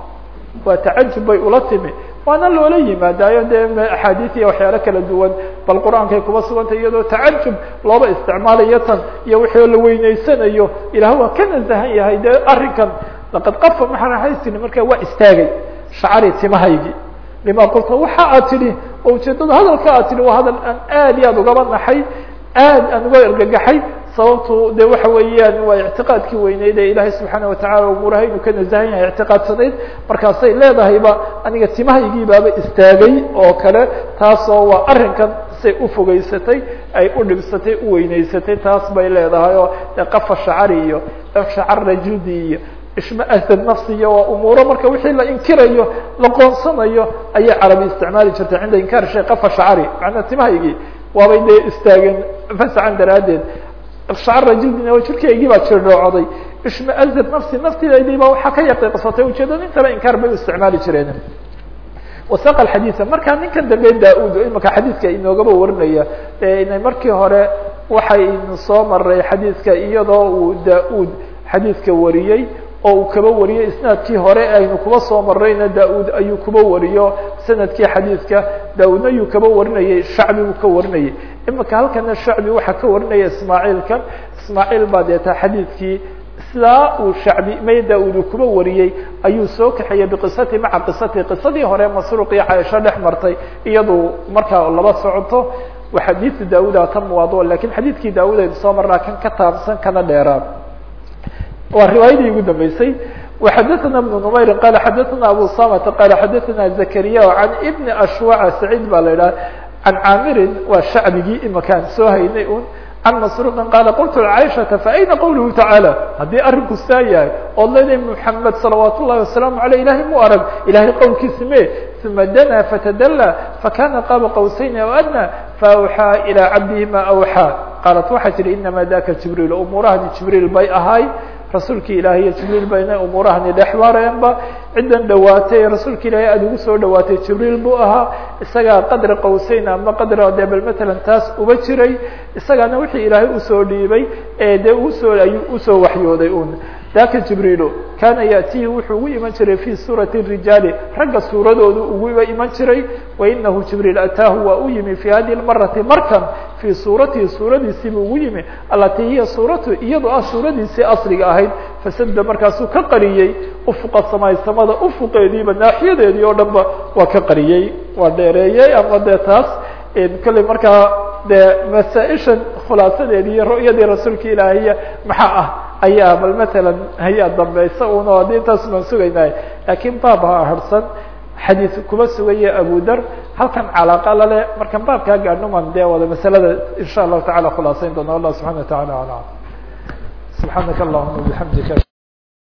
A: waa تacajub bay ula timi waana loola yimaadaayo dee axaadiis iyo waxyaalo kala duwan bal qur-aankay kuba sugantay iyadoo tacajub looba isticmaalayo tan iyo wixii la weyneysanayo ilaah waa ka nasahan yahay dee arrinkan laqad qafa maxaahaystini marka waa istaagay shacari timahaygii lima qulta waxa aad tidhi oo ujeedada hadalka aad tidhi waa hadal aan aad iyo aad ugaba naxay aad aan uga ergagaxay. Sababtu de waxa weeyaan waa ictiqaadkii weyneyd ee ilaahay subxaana watacala umuuraha inuu ka nasahan yahay ictiqaadsanayd markaasay leedahayba aniga timahaygii baaba istaagay oo kale taasoo waa arrinkan say ufogeysatay ay u dhibsatay u weyneysatay taas bay leedahay oo de qafa shacari iyo shacara judi iyo ishmaasad nafsiya waa umuuro. Marka wixii la inkirayo la qoonsanayo ayay carabi isticmaali jirtay cinda inkaar shay qafa shacari. Macnaa timahaygii waabay dee istaageen fasacan daraaddeed. Shacra jildina waa jirkaygii baa jirdhoocoday ishmaasad nafsi naftidaydii baa waxaa ka yaqiiqsatay ujeedada intaba inkaar bay u isticmaali jireen. Wasaqa xadiisa markaa ninkan dambe da'ud imaka xadiiska inoogaba warinaya inay markii hore waxaynu soo maray xadiiska iyadoo uu da'ud xadiiska wariyey oo uu kaba wariyey isnaadkii hore aynu kuba soo marayna da'ud ayuu kuba wariyo sannadkii xadiiska da'udna ayuu kaba warinayay shacbi uu ka warinayay. Imika halkana shacbi waxaa ka warinaya ismaaciilkan ismaaciil baa deeta xadiidkii sidaa uu shacbi may da'ud uu kuba wariyey ayuu soo kaxeeyey biqisati maca qisati qisadii hore masruuq iyo caaisho dhex martay iyadu markaa laba socoto xadiidu da'uda tan muwaado laakiin xadiidkii da'ud aynu soo marnaa kan ka taabsan kana dheeraan waa riwaayadii ugu dambeysay وxadثna بن نmayr qال xadثna abu samة qال xadثna زكريا عan بن أشhوع سعيid ba la idhaha عan cاamirin waa shacbigii imakaan soo haynay un عan masروqi qاla qلت لcaiشhaةa faأyna qwlه taعaalى haddii arinku saa yahay ood leedahay محamed salawat الlahi وaسلام عalيه ilahay mu arag ilahay qowlkiisi me ثuma dnى fatdlى fakana qاaba qwsayn aw adnى faأwxىa إilى cabdihi ma أwxىa qaalat waxay tihi inama daka jibrيil umuurahani jibriil bay ahay rasuulki ilaahay iyo jibriil bayna umuurahani dhex mareenba ciddan dhawaatay rasuulka ilaahay aada ugu soo dhawaatay jibriil buu ahaa. Isagaa qadra qowseyn ama qadra de bal matalan taas uba jiray. Isagaana wixii ilaahay u soo dhiibay ee dee u soo ayuu u soo waxyooday un daka jibriilo kaana yaأtihi wuxuu ugu iman jiray fi suurati rijaali ragga suuradoodu uguba iman jiray wainahu jibriil ataahu waa u yimi fi hadihi marati markan fii suuratihi suuradiisiibuu ugu yimi alati hiya suuratu iyadoo ah suuradiisii asriga ahayd fasada markaasuu ka qariyey ufuqa samaysamada ufuqeediiba naaxiyadeedii oo dhan ba waa ka qariyey waa dheereeyey ama dee taas kolley markaa dee masaaishan khulaasadeedii iyo ru'yadii rasuulka ilaahiya maxaa ah ayaa bal matalan hayaa dambeysa uno haddii intaas baan sugaynay laakiin baab ha harsan xadiis kuma sugaya abu dar. Halkan calaaqa lale markan baabkaa gaadhuman dee wada masalada insha allahu tacala khulaasayn doona. Allah subxana wa tacala alam subxaanaka allahuma bixamdika